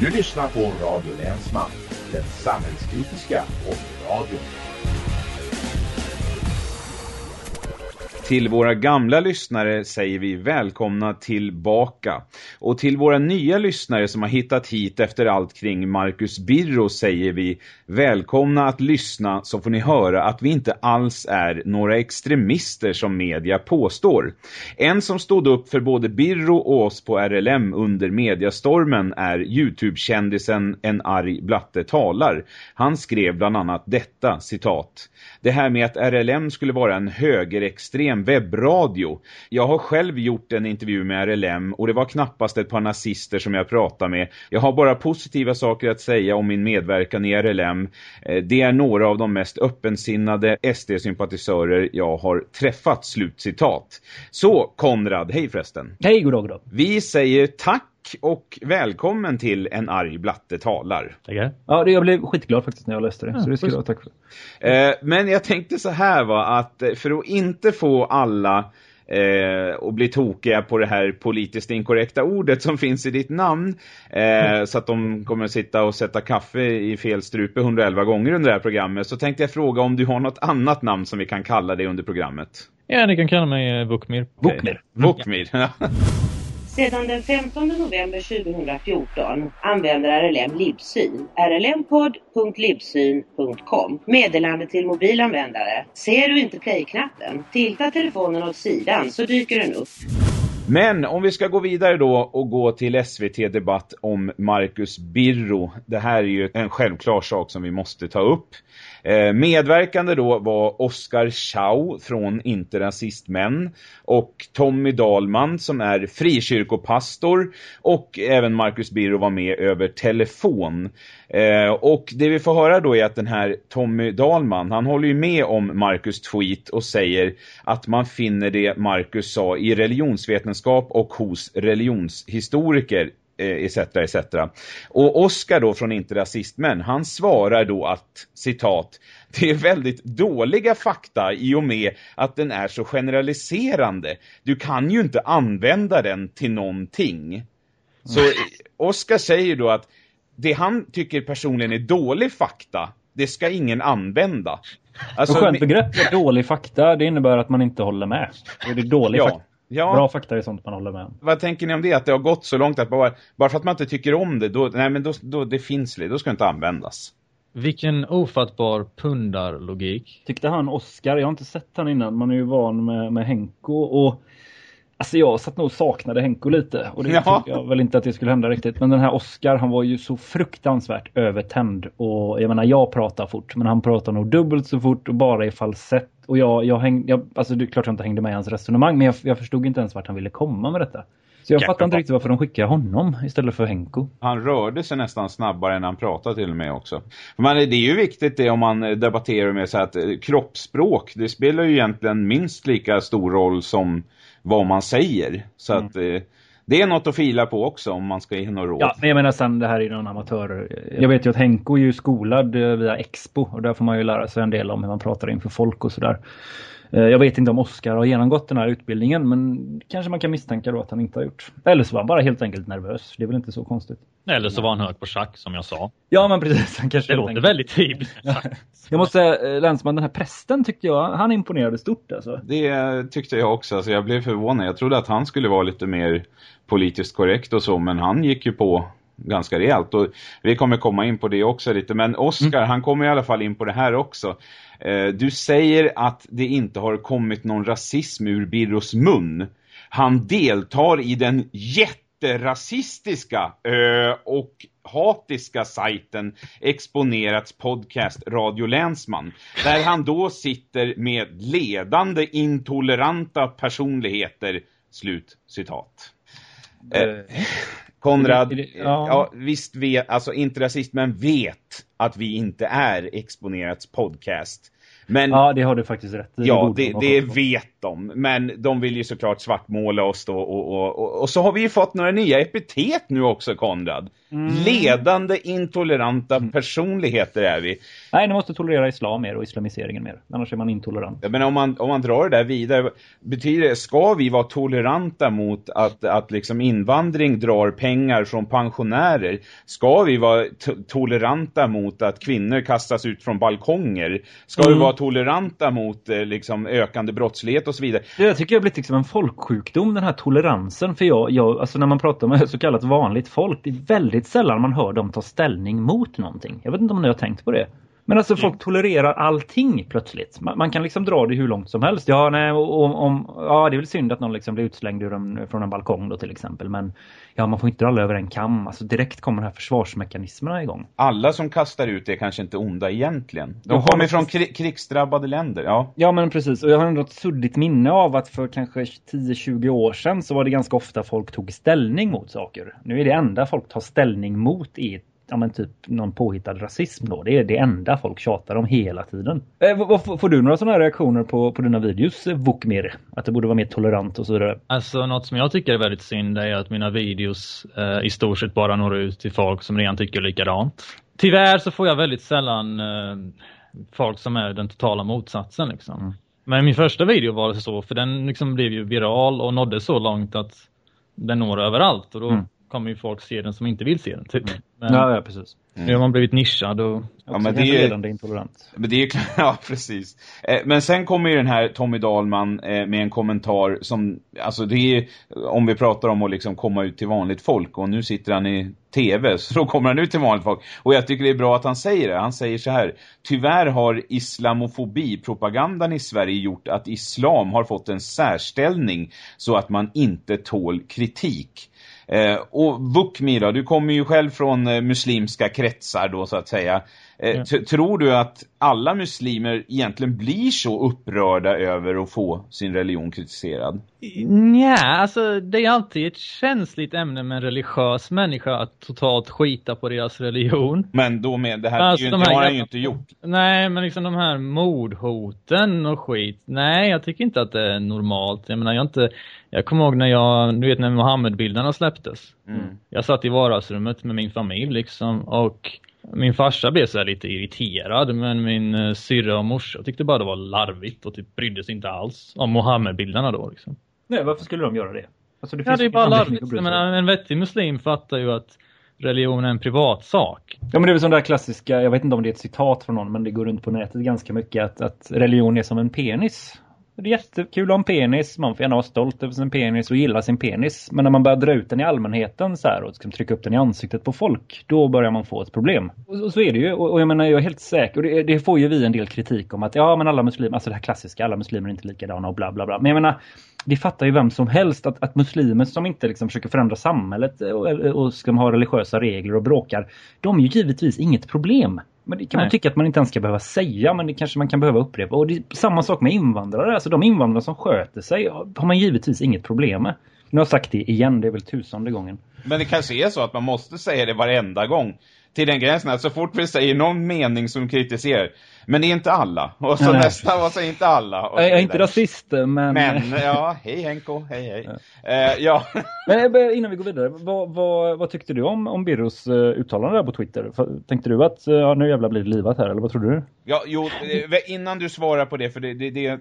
Du lyssnar på Radio Länsman, den samhällskritiska radion. Till våra gamla lyssnare säger vi välkomna tillbaka. Och till våra nya lyssnare som har hittat hit efter allt kring Marcus Birro säger vi välkomna att lyssna så får ni höra att vi inte alls är några extremister som media påstår. En som stod upp för både Birro och oss på RLM under mediastormen är Youtube-kändisen En arg blatte talar. Han skrev bland annat detta, citat. Det här med att RLM skulle vara en högerextrem en webbradio. Jag har själv gjort en intervju med RLM och det var knappast ett par nazister som jag pratade med. Jag har bara positiva saker att säga om min medverkan i RLM. Eh, det är några av de mest öppensinnade SD-sympatisörer jag har träffat, slutcitat. Så, Konrad, hej förresten. Hej, goddag, goddag. Vi säger tack och välkommen till En arg blatte talar. Tackar. Ja, det, jag blev skitglad faktiskt när jag läste det. Ja, så det ska jag tack för. Eh, men jag tänkte så här va, att eh, för att inte få alla eh, och bli tokiga på det här politiskt inkorrekta ordet som finns i ditt namn eh, mm. så att de kommer att sitta och sätta kaffe i fel strupe 111 gånger under det här programmet så tänkte jag fråga om du har något annat namn som vi kan kalla dig under programmet. Ja, ni kan kalla mig Vukmir. Vukmir. Vukmir. Sedan den 15 november 2014 använder RLM Libsyn, rlmpod.libsyn.com. Meddelande till mobilanvändare. Ser du inte play-knappen? Tilta telefonen åt sidan så dyker den upp. Men om vi ska gå vidare då och gå till SVT-debatt om Marcus Birro. Det här är ju en självklar sak som vi måste ta upp. Eh, medverkande då var Oskar Schau från Inte rasistmän och Tommy Dalman som är frikyrkopastor och även Marcus Birro var med över telefon. Eh, och det vi får höra då är att den här Tommy Dalman, han håller ju med om Marcus tweet och säger att man finner det Marcus sa i religionsvetenskap och hos religionshistoriker etc. etc. Och Oskar då från Inte rasistmän, han svarar då att, citat, det är väldigt dåliga fakta i och med att den är så generaliserande. Du kan ju inte använda den till någonting. Så Oskar säger då att det han tycker personligen är dålig fakta, det ska ingen använda. Alltså, och skönt begrepp, dålig fakta, det innebär att man inte håller med. Det är dålig ja. fakta. Ja. Bra fakta är sånt man håller med om. Vad tänker ni om det? Att det har gått så långt att bara, bara för att man inte tycker om det, då, nej men då, då det finns det, då ska det inte användas. Vilken ofattbar pundarlogik. Tyckte han Oscar, jag har inte sett han innan, man är ju van med, med Henko och Alltså jag satt nog och saknade Henko lite och det ja. tyckte jag väl inte att det skulle hända riktigt. Men den här Oscar han var ju så fruktansvärt övertänd och jag menar jag pratar fort men han pratar nog dubbelt så fort och bara i falsett. Och jag, jag hängde, jag, alltså det är klart jag inte hängde med i hans resonemang men jag, jag förstod inte ens vart han ville komma med detta. Så jag fattar inte riktigt varför de skickar honom istället för Henko. Han rörde sig nästan snabbare än han pratade till och med också. Men det är ju viktigt det om man debatterar med så att eh, kroppsspråk, det spelar ju egentligen minst lika stor roll som vad man säger. Så mm. att eh, det är något att fila på också om man ska ge några råd. Ja, men jag menar sen det här är någon amatör. Jag vet ju att Henko är ju skolad eh, via Expo och där får man ju lära sig en del om hur man pratar inför folk och sådär. Eh, jag vet inte om Oskar har genomgått den här utbildningen men kanske man kan misstänka då att han inte har gjort. Eller så var han bara helt enkelt nervös. Det är väl inte så konstigt. Eller så var han hög på schack som jag sa. Ja men precis. Han kanske det låter enkelt. väldigt tydligt. jag måste säga, eh, Länsman, den här prästen tyckte jag, han imponerade stort alltså. Det tyckte jag också. Alltså, jag blev förvånad. Jag trodde att han skulle vara lite mer politiskt korrekt och så. Men han gick ju på ganska rejält. Och vi kommer komma in på det också lite. Men Oscar, mm. han kommer i alla fall in på det här också. Eh, du säger att det inte har kommit någon rasism ur Birros mun. Han deltar i den jätterasistiska ö, och hatiska sajten Exponerats podcast Radio Länsman. Där han då sitter med ledande intoleranta personligheter. Slut citat. Eh, Konrad, ja. ja. visst vet, alltså inte rasist, men vet att vi inte är Exponerats podcast. Men, ja, det har du faktiskt rätt i. Ja, det, det vet de. Men de vill ju såklart svartmåla oss då. Och, och, och, och, så har vi ju fått några nya epitet nu också, Konrad. Ledande intoleranta personligheter är vi. Nej, ni måste tolerera islam mer och islamiseringen mer. Annars är man intolerant. Jag menar, om man, om man drar det där vidare, betyder det, ska vi vara toleranta mot att, att liksom invandring drar pengar från pensionärer? Ska vi vara toleranta mot att kvinnor kastas ut från balkonger? Ska mm. vi vara toleranta mot eh, liksom ökande brottslighet och så vidare? Jag tycker har blivit liksom en folksjukdom, den här toleransen. För jag, jag, alltså när man pratar med så kallat vanligt folk, det är väldigt sällan man hör dem ta ställning mot någonting. Jag vet inte om ni har tänkt på det. Men alltså folk tolererar allting plötsligt. Man, man, kan liksom dra det hur långt som helst. Ja, nej, om, om, ja det är väl synd att någon liksom blir utslängd ur en, från en balkong då till exempel. Men ja, man får inte dra över en kam. Alltså direkt kommer de här försvarsmekanismerna igång. Alla som kastar ut det är kanske inte onda egentligen. De kommer från kri krigsdrabbade länder, ja. Ja, men precis. Och jag har ändå ett suddigt minne av att för kanske 10-20 år sedan så var det ganska ofta folk tog ställning mot saker. Nu är det enda folk tar ställning mot i ja, men typ någon påhittad rasism då. Det är det enda folk tjatar om hela tiden. Eh, vad, får du några sådana här reaktioner på, på dina videos, Vukmir? Att det borde vara mer tolerant och så vidare? Alltså något som jag tycker är väldigt synd är att mina videos eh, i stort sett bara når ut till folk som redan tycker likadant. Tyvärr så får jag väldigt sällan eh, folk som är den totala motsatsen liksom. Mm. Men min första video var det så, för den liksom blev ju viral och nådde så långt att den når överallt. Och då mm kommer ju folk se den som inte vill se den typ. Mm. Men ja, ja, precis. Mm. Nu har man blivit nischad och ja, men det är ledande intolerant. Men det är ja, precis. Eh, men sen kommer ju den här Tommy Dahlman eh, med en kommentar som alltså det är om vi pratar om att liksom komma ut till vanligt folk och nu sitter han i tv så då kommer han ut till vanligt folk. Och jag tycker det är bra att han säger det. Han säger så här: "Tyvärr har islamofobi-propagandan i Sverige gjort att islam har fått en särställning så att man inte tål kritik." Eh, och då, du kommer ju själv från eh, muslimska kretsar då så att säga. Ja. Tror du att alla muslimer egentligen blir så upprörda över att få sin religion kritiserad? Nej, alltså det är alltid ett känsligt ämne med en religiös människa att totalt skita på deras religion. Men då med det här, alltså, ju, de har han ju inte gjort. Nej, men liksom de här mordhoten och skit. Nej, jag tycker inte att det är normalt. Jag menar, jag inte... Jag kommer ihåg när jag, du vet när Mohammed-bilderna släpptes. Mm. Jag satt i vardagsrummet med min familj liksom och min farsa blev så lite irriterad men min uh, syrra och morsa tyckte bara det var larvigt och typ brydde sig inte alls om Mohammed-bilderna då liksom. Nej, varför skulle de göra det? Alltså, det ja, det är bara larvigt. Men en vettig muslim fattar ju att religion är en privat sak. Ja, men det är väl sån där klassiska, jag vet inte om det är ett citat från någon, men det går runt på nätet ganska mycket att, att religion är som en penis. Det är jättekul att ha en penis. Man får gärna vara stolt över sin penis och gilla sin penis. Men när man börjar dra ut den i allmänheten så här och liksom trycka upp den i ansiktet på folk, då börjar man få ett problem. Och, och så är det ju. Och, och, jag menar, jag är helt säker. Och det, det, får ju vi en del kritik om att ja, men alla muslimer, alltså det här klassiska, alla muslimer är inte likadana och bla bla bla. Men jag menar, det fattar ju vem som helst att, att muslimer som inte liksom försöker förändra samhället och, och ska ha religiösa regler och bråkar, de är ju givetvis inget problem. Men det kan Nej. man tycka att man inte ens ska behöva säga, men det kanske man kan behöva upprepa. Och det är samma sak med invandrare. Alltså de invandrare som sköter sig har man givetvis inget problem med. Nu har jag sagt det igen, det är väl tusende gången. Men det kanske är så att man måste säga det varenda gång. Till den gränsen att så fort vi säger någon mening som kritiserar men det är inte alla. Och så Nej. nästa var så inte alla. Och jag är inte rasist, men... Men, ja, hej Henko, hej hej. Ja. Eh, ja. men eh, innan vi går vidare, vad, vad, vad tyckte du om, om Birros uh, uttalande där på Twitter? Tänkte du att, uh, ja, nu jävla blir det livat här, eller vad tror du? Ja, jo, innan du svarar på det, för det, det, det,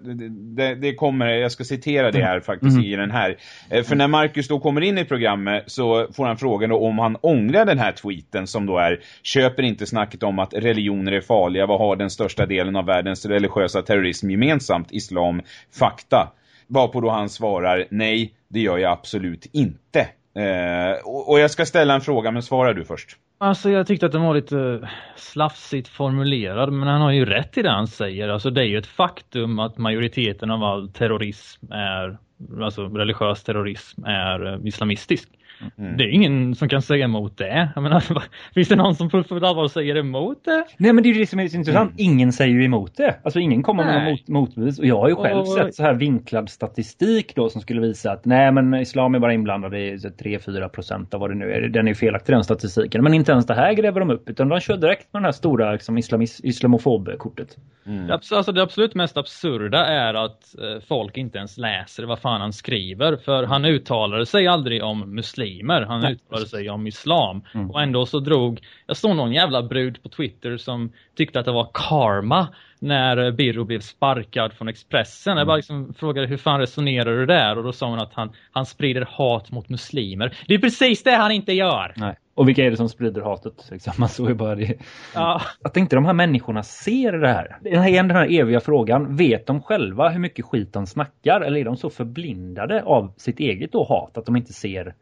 det, det kommer, jag ska citera det här faktiskt mm. i den här. För när Marcus då kommer in i programmet så får han frågan om han ångrar den här tweeten som då är, köper inte snacket om att religioner är farliga, vad har den största största delen av världens religiösa terrorism gemensamt, islam, fakta. Varpå då han svarar, nej, det gör jag absolut inte. Eh, och, och jag ska ställa en fråga, men svarar du först. Alltså jag tyckte att den var lite eh, slafsigt formulerad men han har ju rätt i det han säger. Alltså det är ju ett faktum att majoriteten av all terrorism är, alltså religiös terrorism är eh, islamistisk. Mm. Det är ingen som kan säga emot det. Jag menar, finns det någon som på allvar säger emot det? Nej men det är ju det som är så intressant. Mm. Ingen säger ju emot det. Alltså ingen kommer med någon mot, motbevis. Och jag har ju själv och... sett så här vinklad statistik då som skulle visa att nej men islam är bara inblandad i 3-4 procent av vad det nu är. Den är felaktig den statistiken. Men inte ens det här gräver de upp utan de kör direkt med den här stora liksom, islamis, islamofobkortet. Mm. Alltså det absolut mest absurda är att eh, folk inte ens läser vad fan han skriver. För han uttalade sig aldrig om muslim muslimer. Han uttalade sig om islam. Mm. Och ändå så drog, jag såg någon jävla brud på Twitter som tyckte att det var karma när Birro blev sparkad från Expressen. Jag bara liksom frågade hur fan resonerar du där? Och då sa hon att han, han sprider hat mot muslimer. Det är precis det han inte gör! Nej. Och vilka är det som sprider hatet? Liksom? Man såg bara det. Ja. Att inte de här människorna ser det här. Det är den här eviga frågan. Vet de själva hur mycket skit de snackar? Eller är de så förblindade av sitt eget då hat att de inte ser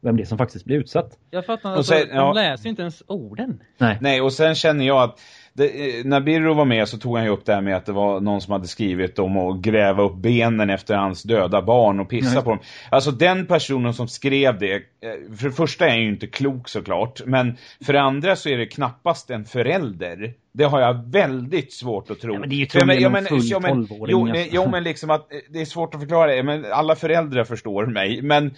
vem det är som faktiskt blir utsatt? Jag fattar, alltså, sen, ja. de läser inte ens orden. Nej. Nej, och sen känner jag att det, eh, när Birro var med så tog han ju upp det här med att det var någon som hade skrivit om att gräva upp benen efter hans döda barn och pissa Nej. på dem. Alltså den personen som skrev det, eh, för det första är ju inte klok såklart, men för det andra så är det knappast en förälder. Det har jag väldigt svårt att tro. Ja, men det är ju troligen ja, men, full ja, men, jo, det, jo, men liksom att eh, det är svårt att förklara det. Men alla föräldrar förstår mig. Men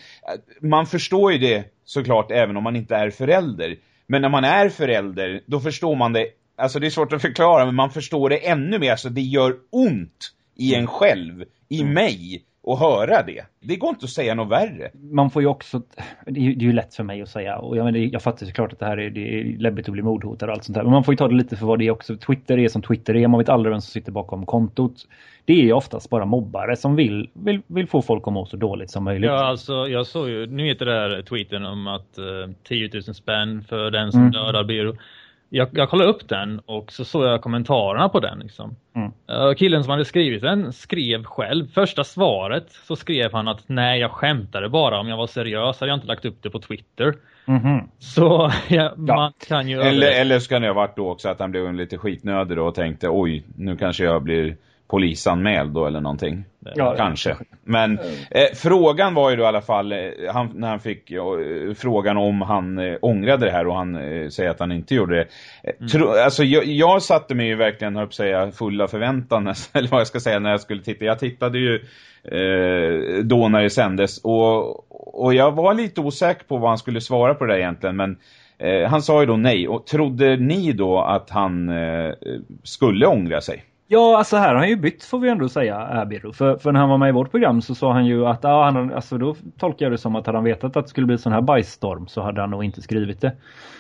man förstår ju det såklart även om man inte är förälder. Men när man är förälder, då förstår man det Alltså det är svårt att förklara men man förstår det ännu mer. Alltså det gör ont i en själv, i mm. mig att höra det. Det går inte att säga något värre. Man får ju också, det är, ju lätt för mig att säga och jag, menar, jag fattar såklart att det här är, det är läbbigt att bli mordhotad och allt sånt där. Men man får ju ta det lite för vad det är också. Twitter är som Twitter är, man vet aldrig vem som sitter bakom kontot. Det är ju oftast bara mobbare som vill, vill, vill få folk att må så dåligt som möjligt. Ja, alltså jag såg ju, nu heter det där tweeten om att uh, 10 000 spänn för den som mm. dödar Biro jag, jag kollade upp den och så såg jag kommentarerna på den. Liksom. Mm. killen som hade skrivit den skrev själv. Första svaret så skrev han att nej jag skämtade bara. Om jag var seriös hade jag inte lagt upp det på Twitter. Mm -hmm. Så ja, man kan ju... Eller, eller så kan det ha varit då också att han blev lite skitnödig då och tänkte oj nu kanske jag blir polisanmäld då eller någonting. Ja, Kanske. Men eh, frågan var ju då i alla fall, eh, han, när han fick eh, frågan om han eh, ångrade det här och han eh, säger att han inte gjorde det. Eh, mm. Tro, alltså jag, jag, satte mig ju verkligen, höll säga, fulla förväntan, eller vad jag ska säga, när jag skulle titta. Jag tittade ju då när det sändes och, och jag var lite osäker på vad han skulle svara på det där egentligen, men han sa ju då nej. Och trodde ni då att han skulle ångra sig? Ja, alltså här har han ju bytt får vi ändå säga, äh, Abiru. För, för när han var med i vårt program så sa han ju att, ja, han, alltså då tolkar jag det som att hade han vetat att det skulle bli sån här bajsstorm så hade han nog inte skrivit det.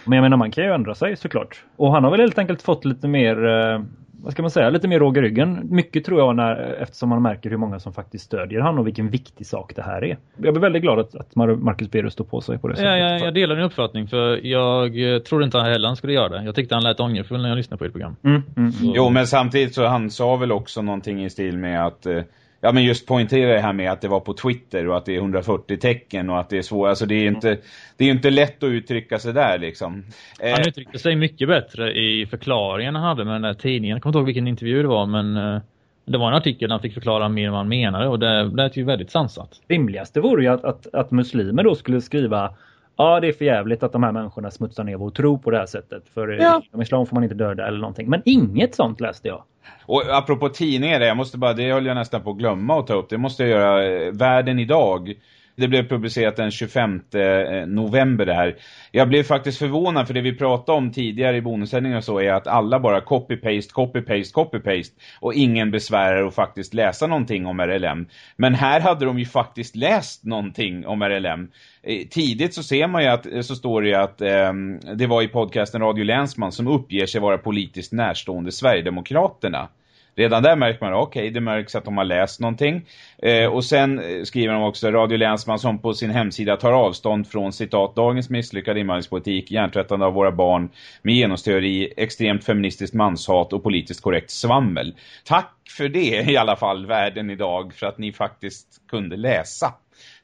Men jag menar, man kan ju ändra sig såklart. Och han har väl helt enkelt fått lite mer, eh, vad ska man säga, lite mer råg i ryggen. Mycket tror jag när, eftersom man märker hur många som faktiskt stödjer han och vilken viktig sak det här är. Jag blir väldigt glad att, att Marcus Berus står på sig på det sättet. Ja, ja, jag delar din uppfattning för jag eh, tror inte heller han skulle göra det. Jag tyckte han lät ångerfull när jag lyssnade på ert program. Mm, mm. Jo, men samtidigt så han sa väl också någonting i stil med att eh, Ja men just poängtera det här med att det var på Twitter och att det är 140 tecken och att det är svårt. Alltså det är inte, det är inte lätt att uttrycka sig där liksom. Han eh, uttryckte sig mycket bättre i förklaringen han hade med den där tidningen. Jag kommer inte ihåg vilken intervju det var men eh, det var en artikel där han fick förklara mer vad han menade och det lät ju väldigt sansat. Rimligaste vore ju att, att, att muslimer då skulle skriva Ja, det är för jävligt att de här människorna smutsar ner vår tro på det här sättet. För ja. inom islam får man inte döda eller någonting. Men inget sånt läste jag. Och apropå tidningar, jag måste bara, det höll jag nästan på att glömma att ta upp. Det måste jag göra. Världen idag det blev publicerat den 25 eh, november det här. Jag blev faktiskt förvånad för det vi pratade om tidigare i bonussändningen och så är att alla bara copy-paste, copy-paste, copy-paste och ingen besvärar att faktiskt läsa någonting om RLM. Men här hade de ju faktiskt läst någonting om RLM. Eh, tidigt så ser man ju att, eh, så står det ju att eh, det var i podcasten Radio Länsman som uppger sig vara politiskt närstående Sverigedemokraterna. Redan där märker man, okej, okay, det märks att de har läst någonting. Eh, och sen eh, skriver de också Radio Länsman som på sin hemsida tar avstånd från citat dagens misslyckade invandringspolitik, hjärntvättande av våra barn med genusteori, extremt feministiskt manshat och politiskt korrekt svammel. Tack för det i alla fall, världen idag, för att ni faktiskt kunde läsa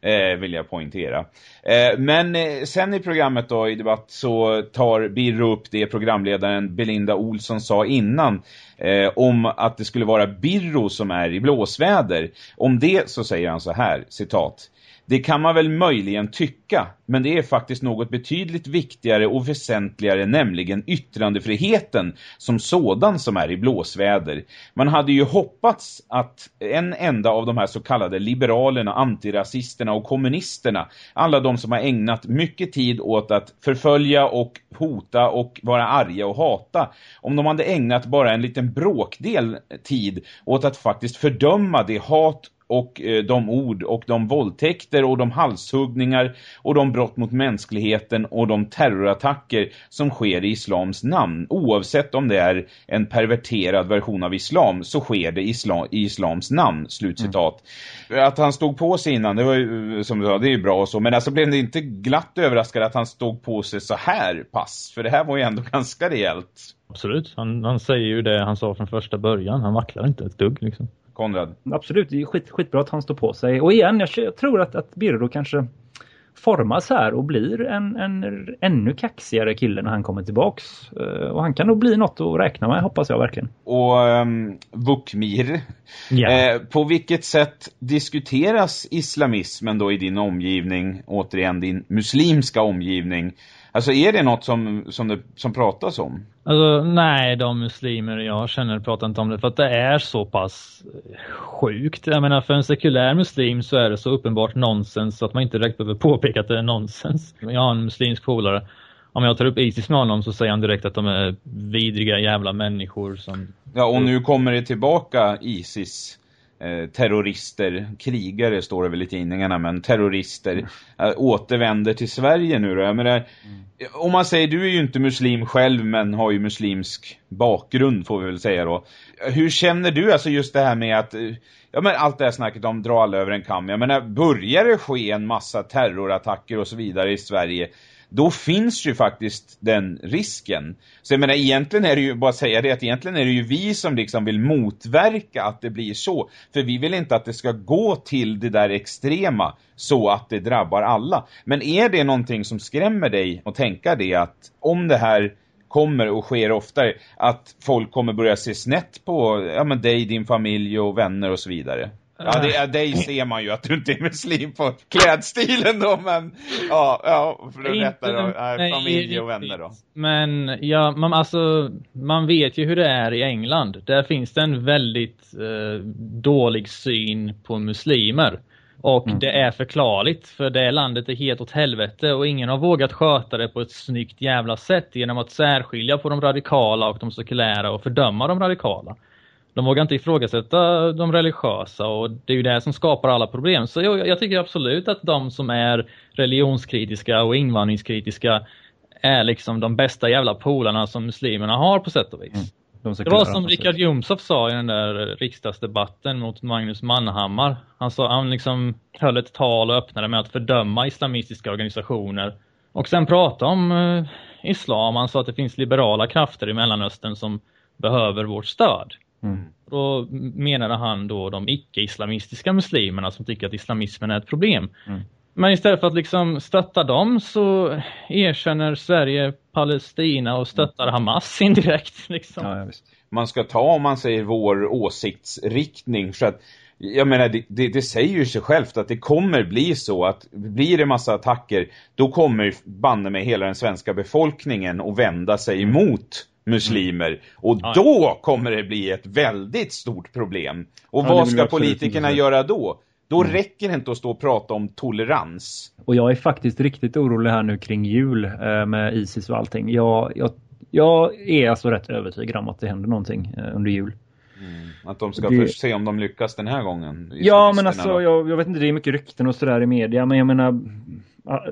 eh, vill jag poängtera. Eh, men eh, sen i programmet då i debatt så tar Birro upp det programledaren Belinda Olsson sa innan eh, om att det skulle vara Birro som är i blåsväder. Om det så säger han så här, citat. Det kan man väl möjligen tycka, men det är faktiskt något betydligt viktigare och väsentligare, nämligen yttrandefriheten som sådan som är i blåsväder. Man hade ju hoppats att en enda av de här så kallade liberalerna, antirasisterna och kommunisterna, alla de som har ägnat mycket tid åt att förfölja och hota och vara arga och hata, om de hade ägnat bara en liten bråkdel tid åt att faktiskt fördöma det hat och eh, de ord och de våldtäkter och de halshuggningar och de brott mot mänskligheten och de terrorattacker som sker i islams namn. Oavsett om det är en perverterad version av islam så sker det i islams namn. Slutcitat. Mm. Att han stod på sig innan, det var ju, som du sa, det är ju bra och så. Men alltså blev det inte glatt överraskad att han stod på sig så här pass? För det här var ju ändå ganska rejält. Absolut, han, han säger ju det han sa från första början. Han vacklar inte ett dugg liksom. Konrad. Absolut, det är skit, skitbra att han står på sig. Och igen, jag, jag tror att, att Birro kanske formas här och blir en, en ännu kaxigare kille när han kommer tillbaks. Uh, och han kan nog bli något att räkna med, hoppas jag verkligen. Och um, Vukmir, ja. eh, på vilket sätt diskuteras islamismen då i din omgivning, återigen din muslimska omgivning? Alltså är det något som, som, det, som pratas om? Alltså nej, de muslimer jag känner pratar inte om det för att det är så pass sjukt. Jag menar för en sekulär muslim så är det så uppenbart nonsens så att man inte direkt behöver påpeka att det är nonsens. Jag har en muslimsk polare. Om jag tar upp Isis med honom så säger han direkt att de är vidriga jävla människor som... Ja, och nu kommer det tillbaka Isis Eh, terrorister, krigare står det väl i tidningarna, men terrorister äh, återvänder till Sverige nu då. Jag menar, mm. Om man säger, du är ju inte muslim själv men har ju muslimsk bakgrund får vi väl säga då. Hur känner du alltså just det här med att, eh, ja men allt det här snacket om dra alla över en kam. Jag menar, börjar det ske en massa terrorattacker och så vidare i Sverige då finns ju faktiskt den risken. Så jag menar, egentligen är det ju, bara säga det, att egentligen är det ju vi som liksom vill motverka att det blir så. För vi vill inte att det ska gå till det där extrema så att det drabbar alla. Men är det någonting som skrämmer dig att tänka det att om det här kommer och sker oftare att folk kommer börja se snett på ja, men dig, din familj och vänner och så vidare? Ja, det, dig ser man ju att du inte är muslim på klädstilen då, men ja, ja för du rättar då, nej, familj och vänner då. Men ja, man, alltså, man vet ju hur det är i England. Där finns det en väldigt eh, dålig syn på muslimer. Och mm. det är förklarligt, för det landet är helt åt helvete och ingen har vågat sköta det på ett snyggt jävla sätt genom att särskilja på de radikala och de sekulära och fördöma de radikala de vågar inte ifrågasätta de religiösa och det är ju det som skapar alla problem. Så jag, jag tycker absolut att de som är religionskritiska och invandringskritiska är liksom de bästa jävla polarna som muslimerna har på sätt och vis. Mm. De det var som Richard Jomshoff sa i den där riksdagsdebatten mot Magnus Manhammar. Han, sa, han liksom höll ett tal och öppnade med att fördöma islamistiska organisationer. Och sen prata om eh, islam. Han sa att det finns liberala krafter i Mellanöstern som behöver vårt stöd. Mm. Då menade han då de icke-islamistiska muslimerna som tycker att islamismen är ett problem. Mm. Men istället för att liksom stötta dem så erkänner Sverige Palestina och stöttar. Hamas indirekt. Liksom. Ja, man ska ta om man säger vår åsiktsriktning för att jag menar, det, det, det, säger ju sig självt att det kommer bli så att blir det massa attacker, då kommer banne med hela den svenska befolkningen att vända sig mm. emot muslimer. Och ja. då kommer det bli ett väldigt stort problem. Och ja, vad ska politikerna göra då? Då mm. räcker det inte att stå och prata om tolerans. Och jag är faktiskt riktigt orolig här nu kring jul eh, med Isis och allting. Jag, jag, jag är alltså rätt övertygad om att det händer någonting eh, under jul. Mm. Att de ska det... först se om de lyckas den här gången. Ja, men alltså jag, jag, vet inte, det är mycket rykten och sådär i media. Men jag menar,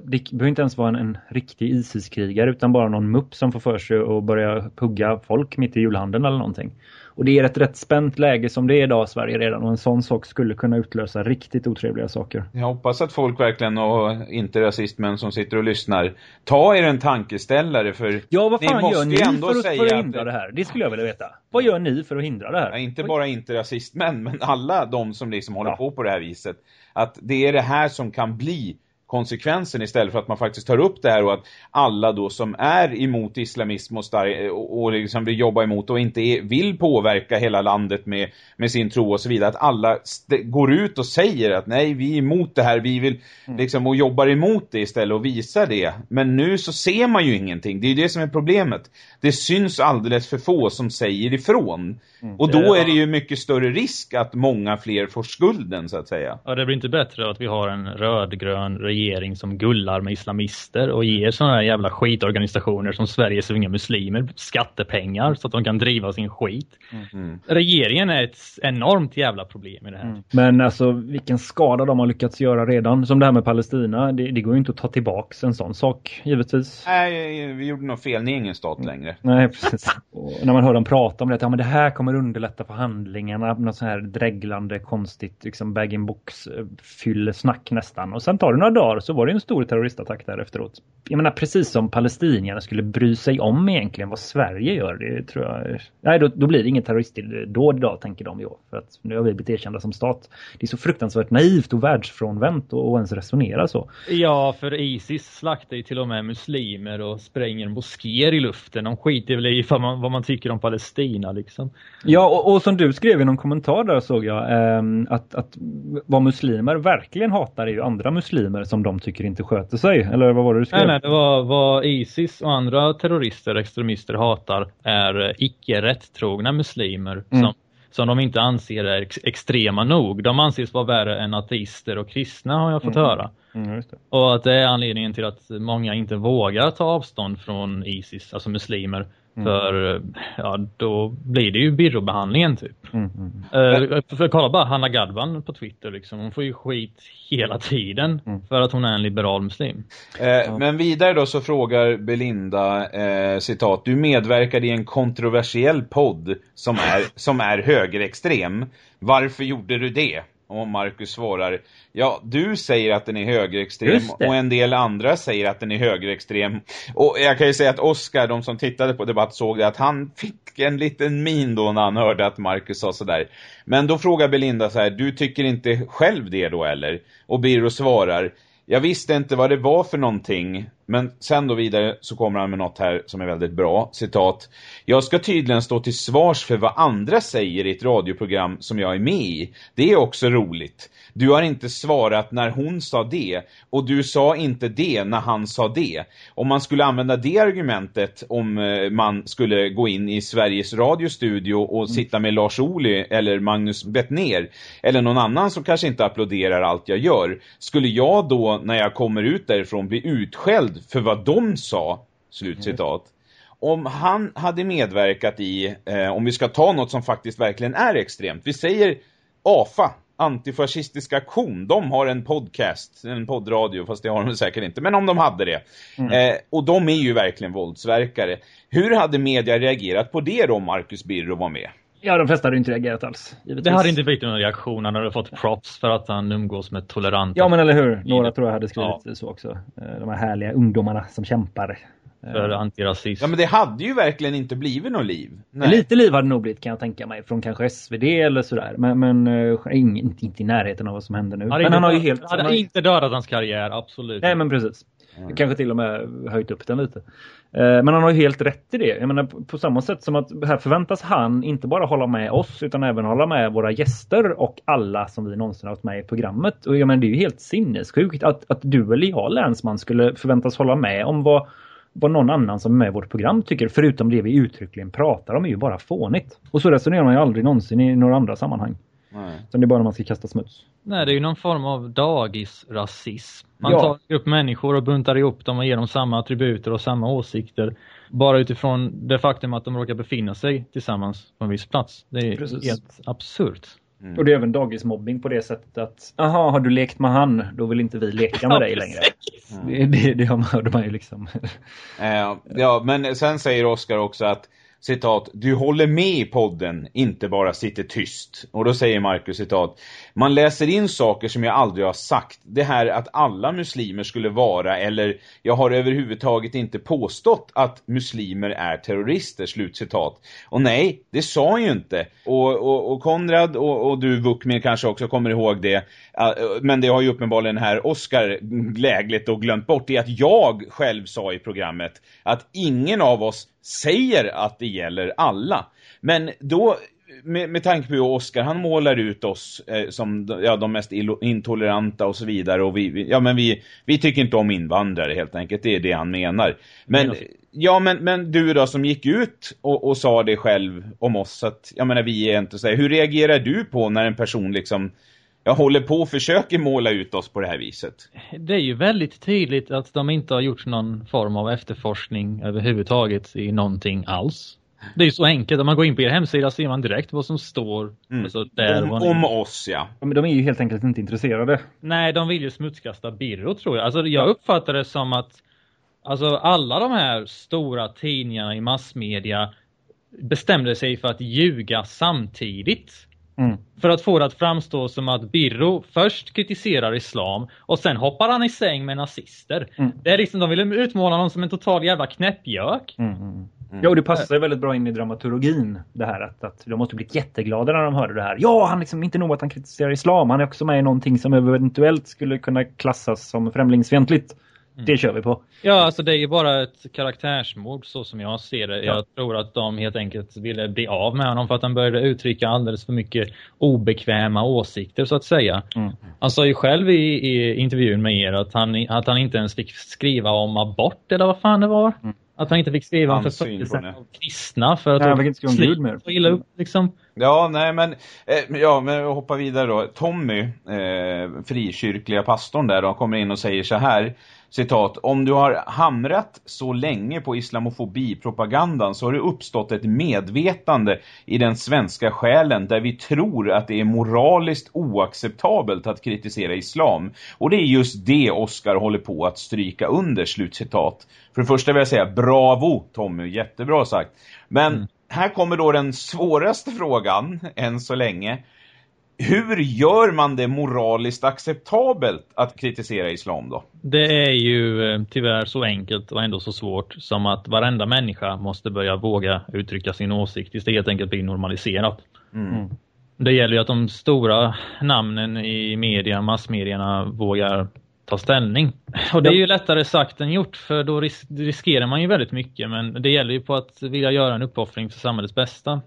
det behöver inte ens vara en, en riktig ISIS-krigare utan bara någon mupp som får för sig att börja pugga folk mitt i julhandeln eller någonting. Och det är ett rätt spänt läge som det är idag i Sverige redan och en sån sak skulle kunna utlösa riktigt otrevliga saker. Jag hoppas att folk verkligen och inte rasistmän som sitter och lyssnar ta er en tankeställare för Ja, vad fan ni gör ni för att, för att hindra att... det här? Det skulle jag vilja veta. Vad gör ni för att hindra det här? Ja, inte bara inte rasistmän men alla de som liksom håller ja. på på det här viset. Att det är det här som kan bli konsekvensen istället för att man faktiskt tar upp det här och att alla då som är emot islamism och, stark, och, och liksom vill jobba emot och inte är, vill påverka hela landet med, med sin tro och så vidare, att alla går ut och säger att nej, vi är emot det här, vi vill mm. liksom och jobbar emot det istället och visar det. Men nu så ser man ju ingenting, det är ju det som är problemet. Det syns alldeles för få som säger ifrån. Mm. Och då är det ju mycket större risk att många fler får skulden så att säga. Ja, det blir inte bättre att vi har en rödgrön regering regering som gullar med islamister och ger sådana här jävla skitorganisationer som Sveriges unga muslimer skattepengar så att de kan driva sin skit. Mm. Regeringen är ett enormt jävla problem i det här. Mm. Men alltså vilken skada de har lyckats göra redan. Som det här med Palestina. Det, det går ju inte att ta tillbaks en sån sak givetvis. Nej, vi gjorde något fel. Ni är ingen stat längre. Nej, precis. Och när man hör dem prata om det, ja men det här kommer underlätta förhandlingarna. Något sån här dreglande, konstigt, liksom bag-in-box fyllesnack nästan. Och sen tar det några dagar så var det en stor terroristattack där efteråt. Jag menar precis som palestinierna skulle bry sig om egentligen vad Sverige gör. Det tror jag. Nej, då, då blir det ingen terroristdåd idag tänker de ju. För att nu har vi blivit erkända som stat. Det är så fruktansvärt naivt och världsfrånvänt och ens resonera så. Ja, för Isis slaktar ju till och med muslimer och spränger moskéer i luften. De skiter väl i vad man, vad man tycker om Palestina liksom. Ja, och, och som du skrev i någon kommentar där såg jag eh, att, att vad muslimer verkligen hatar är ju andra muslimer som de tycker inte sköter sig. Eller vad var det du skrev? Nej, nej, det var vad Isis och andra terrorister, extremister hatar är icke rättrogna muslimer mm. som som de inte anser är ex extrema nog. De anses vara värre än ateister och kristna har jag fått mm. höra. Mm, och att det är anledningen till att många inte vågar ta avstånd från Isis, alltså muslimer. Mm. För ja, då blir det ju birrobehandlingen typ. Mm, mm. Uh, för, kolla bara Hanna Gadvan på Twitter liksom. Hon får ju skit hela tiden mm. för att hon är en liberal muslim. Eh, ja. Men vidare då så frågar Belinda eh, citat. Du medverkade i en kontroversiell podd som är, som är högerextrem. Varför gjorde du det? Och Marcus svarar, ja du säger att den är högerextrem och en del andra säger att den är högerextrem. Och jag kan ju säga att Oscar, de som tittade på debatt såg det att han fick en liten min då när han hörde att Marcus sa sådär. Men då frågar Belinda så här, du tycker inte själv det då eller? Och Biro svarar, jag visste inte vad det var för någonting, men sen då vidare så kommer han med något här som är väldigt bra. Citat. Jag ska tydligen stå till svars för vad andra säger i ett radioprogram som jag är med i. Det är också roligt. Du har inte svarat när hon sa det. Och du sa inte det när han sa det. Om man skulle använda det argumentet om eh, man skulle gå in i Sveriges radiostudio och mm. sitta med Lars Ohly eller Magnus Bettner eller någon annan som kanske inte applåderar allt jag gör. Skulle jag då när jag kommer ut därifrån bli utskälld för vad de sa, slutcitat. Mm. Om han hade medverkat i, eh, om vi ska ta något som faktiskt verkligen är extremt. Vi säger AFA, antifascistisk aktion. De har en podcast, en poddradio, fast det har de säkert inte. Men om de hade det. Mm. Eh, och de är ju verkligen våldsverkare. Hur hade media reagerat på det då Marcus Birro var med? Ja, de flesta hade inte reagerat alls. Givetvis. Det hade inte blivit någon reaktion. Han hade fått props för att han umgås med toleranta. Ja, men eller hur? Några tror jag hade skrivit ja. så också. Eh, de här härliga ungdomarna som kämpar. För eh. antirasism. Ja, men det hade ju verkligen inte blivit något liv. Nej. Lite liv hade nog blivit kan jag tänka mig. Från kanske SvD eller sådär. Men, men uh, inte, inte i närheten av vad som händer nu. Hade men han har ju helt... Hade han inte dödat hans karriär, absolut. Nej, men precis. Mm. Kanske till och med höjt upp den lite. Eh, men han har ju helt rätt i det. Jag menar, på samma sätt som att här förväntas han inte bara hålla med oss utan även hålla med våra gäster och alla som vi någonsin har haft med i programmet. Och jag menar, det är ju helt sinnessjukt att, att du eller jag, länsman, skulle förväntas hålla med om vad, vad någon annan som är med i vårt program tycker. Förutom det vi uttryckligen pratar om är ju bara fånigt. Och så resonerar man ju aldrig någonsin i några andra sammanhang. Nej. Utan det är bara när man ska kasta smuts. Nej, det är ju någon form av dagisrasism. Man ja. tar upp människor och buntar ihop dem och ger dem samma attributer och samma åsikter. Bara utifrån det faktum att de råkar befinna sig tillsammans på en viss plats. Det är Precis. helt absurt. Mm. Och det är även dagismobbing på det sättet att Jaha, har du lekt med han? Då vill inte vi leka med dig längre. Mm. Det, det, det hörde man ju liksom. Uh, ja, men sen säger Oskar också att citat, du håller med i podden, inte bara sitter tyst. Och då säger Marcus citat, man läser in saker som jag aldrig har sagt. Det här att alla muslimer skulle vara, eller jag har överhuvudtaget inte påstått att muslimer är terrorister, slutcitat. Och nej, det sa han ju inte. Och, och, och Konrad och, och du Vukmir kanske också kommer ihåg det. Men det har ju uppenbarligen här Oscar lägligt och glömt bort det att jag själv sa i programmet att ingen av oss säger att det gäller alla. Men då, med, med tanke på hur Oscar, han målar ut oss eh, som ja, de mest intoleranta och så vidare. Och vi, ja, men vi, vi tycker inte om invandrare helt enkelt, det är det han menar. Men, ja, men, men du då som gick ut och, och sa det själv om oss, att jag menar vi är inte så här, hur reagerar du på när en person liksom jag håller på och försöker måla ut oss på det här viset. Det är ju väldigt tydligt att de inte har gjort någon form av efterforskning överhuvudtaget i någonting alls. Det är ju så enkelt. Om man går in på er hemsida ser man direkt vad som står. Mm. Alltså, där om, om oss, ja. Men de är ju helt enkelt inte intresserade. Nej, de vill ju smutskasta Birro tror jag. Alltså jag uppfattar det som att alltså, alla de här stora tidningarna i massmedia bestämde sig för att ljuga samtidigt. Mm. För att få det att framstå som att Birro först kritiserar islam och sen hoppar han i säng med nazister. Mm. Det är liksom, de vill utmåla honom som en total jävla knäppjök. Mm, mm. Ja, och det passar ju väldigt bra in i dramaturgin. Det här att, att de måste bli jätteglada när de hörde det här. Ja, han liksom inte nog att han kritiserar islam. Han är också med i någonting som eventuellt skulle kunna klassas som främlingsfientligt. Det kör vi på. Ja, alltså det är ju bara ett karaktärsmord så som jag ser det. Jag tror att de helt enkelt ville bli av med honom för att han började uttrycka alldeles för mycket obekväma åsikter så att säga. Mm. Han sa ju själv i, i intervjun med er att han, att han inte ens fick skriva om abort eller vad fan det var. Mm. Att han inte fick skriva om förföljelsen av kristna för att Nej, han fick inte skriva mer. så illa upp liksom. Ja, nej men, eh, ja, men jag hoppar vidare då. Tommy, eh, frikyrkliga pastorn där, då, kommer in och säger så här, citat, om du har hamrat så länge på islamofobipropagandan så har det uppstått ett medvetande i den svenska själen där vi tror att det är moraliskt oacceptabelt att kritisera islam. Och det är just det Oscar håller på att stryka under, slutcitat. För det första vill jag säga, bravo Tommy, jättebra sagt. Men här kommer då den svåraste frågan, än så länge. Hur gör man det moraliskt acceptabelt att kritisera islam då? Det är ju eh, tyvärr så enkelt och ändå så svårt som att varenda människa måste börja våga uttrycka sin åsikt tills det helt enkelt blir normaliserat. Mm. Det gäller ju att de stora namnen i media, massmedierna vågar ta ställning. Och det är ju lättare sagt än gjort för då ris riskerar man ju väldigt mycket men det gäller ju på att vilja göra en uppoffring för samhällets bästa.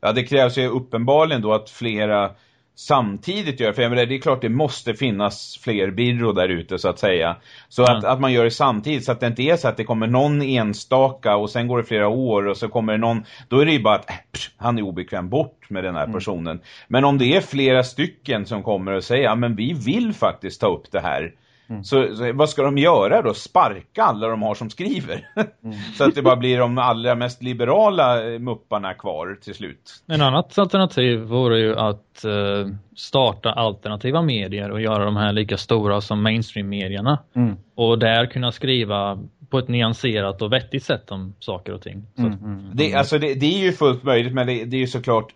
Ja, det krävs ju uppenbarligen då att flera samtidigt gör, för jag menar, det är klart det måste finnas fler birro där ute så att säga. Så Ja. att, att man gör det samtidigt så att det inte är så att det kommer någon enstaka och sen går det flera år och så kommer det någon, då är det ju bara att äh, pff, han är obekväm bort med den här personen. Men om det är flera stycken som kommer och säger, ja men vi vill faktiskt ta upp det här. Så, så vad ska de göra då? Sparka alla de har som skriver? så att det bara blir de allra mest liberala eh, mupparna kvar till slut. En annat alternativ vore ju att eh, starta alternativa medier och göra de här lika stora som mainstream-medierna. Mm. Och där kunna skriva på ett nyanserat och vettigt sätt om saker och ting. Så att, Det, alltså det, det är ju fullt möjligt men det, det är ju såklart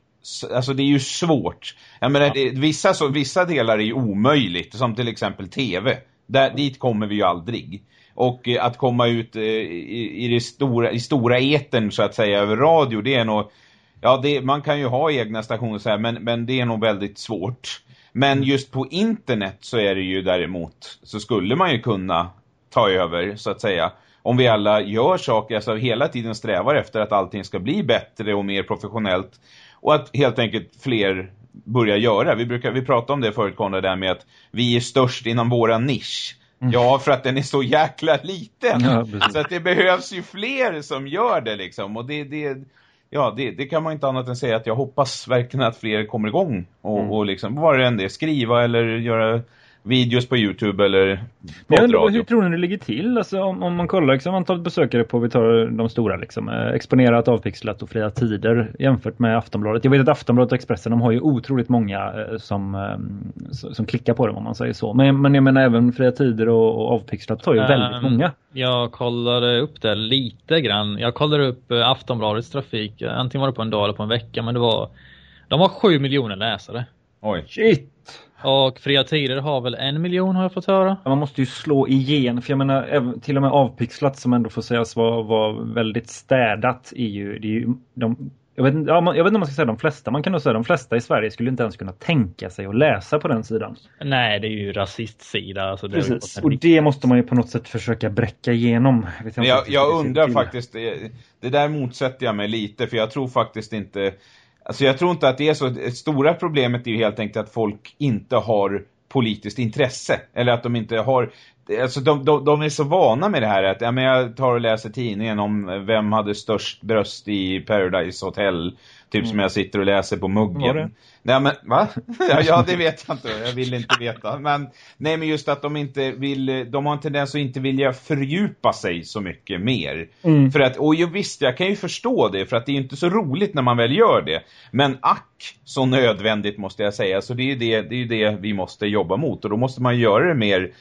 Alltså det är ju svåt. Jag menar, det, vissa, så, vissa delar är ju omöjligt, som till exempel tv. Där, dit kommer vi ju aldrig. Och eh, att komma ut eh, i, i, det stora, i stora etern så att säga över radio, det är nog... Ja, det, man kan ju ha egna stationer så här, men, men det är nog väldigt svårt. Men just på internet så är det ju däremot, så skulle man ju kunna ta över så att säga. Om vi alla gör saker, alltså hela tiden strävar efter att allting ska bli bättre och mer professionellt. Och att helt enkelt fler börjar göra. Vi brukar, vi pratade om det förut Conrad, där med att vi är störst inom våra nisch. Ja, för att den är så jäkla liten. Ja, så att det behövs ju fler som gör det liksom. Och det, det, ja, det, det kan man inte annat än säga att jag hoppas verkligen att fler kommer igång. Och, och liksom, vad det än det är, skriva eller göra videos på Youtube eller Men undrar, hur tror ni det ligger till? Alltså, om, om man kollar liksom, antalet besökare på, vi tar de stora, liksom, eh, exponerat, avpixlat och fria tider jämfört med Aftonbladet. Jag vet att Aftonbladet och Expressen de har ju otroligt många eh, som, eh, som klickar på dem om man säger så. Men, men jag menar även fria tider och, och avpixlat har ju väldigt Ehm, många. Jag kollade upp det lite grann. Jag kollade upp eh, Aftonbladets trafik. eh, Antingen var det på en dag eller på en vecka. Men det var... De har sju miljoner läsare. Oj. Shit! Och Fria Tider har väl en miljon har jag fått höra. Man måste ju slå igen, för jag menar även, till och med avpixlat som ändå får sägas vara, vara väldigt städat är ju, det är ju de, jag vet, ja, man, jag vet inte om man ska säga de flesta, man kan nog säga de flesta i Sverige skulle inte ens kunna tänka sig att läsa på den sidan. Nej, det är ju rasistsida. Alltså det Precis, gått och det måste man ju på något sätt försöka bräcka igenom. Jag, jag det ser undrar faktiskt, det, det där motsätter jag mig lite för jag tror faktiskt inte, alltså jag tror inte att det är så, det stora problemet är ju helt enkelt att folk inte har politiskt intresse, eller att de inte har alltså de, de, de, är så vana med det här att ja, men jag tar och läser tidningen om vem hade störst bröst i Paradise Hotel Typ mm. som jag sitter och läser på muggen. Nej men, va? ja, det vet jag inte. Jag vill inte veta. Men, nej men just att de inte vill, de har en tendens att inte vilja fördjupa sig så mycket mer. Mm. För att, och ju visst, jag kan ju förstå det. För att det är inte så roligt när man väl gör det. Men ack, så nödvändigt måste jag säga. Så det är ju det, det, är det vi måste jobba mot. Och då måste man göra det mer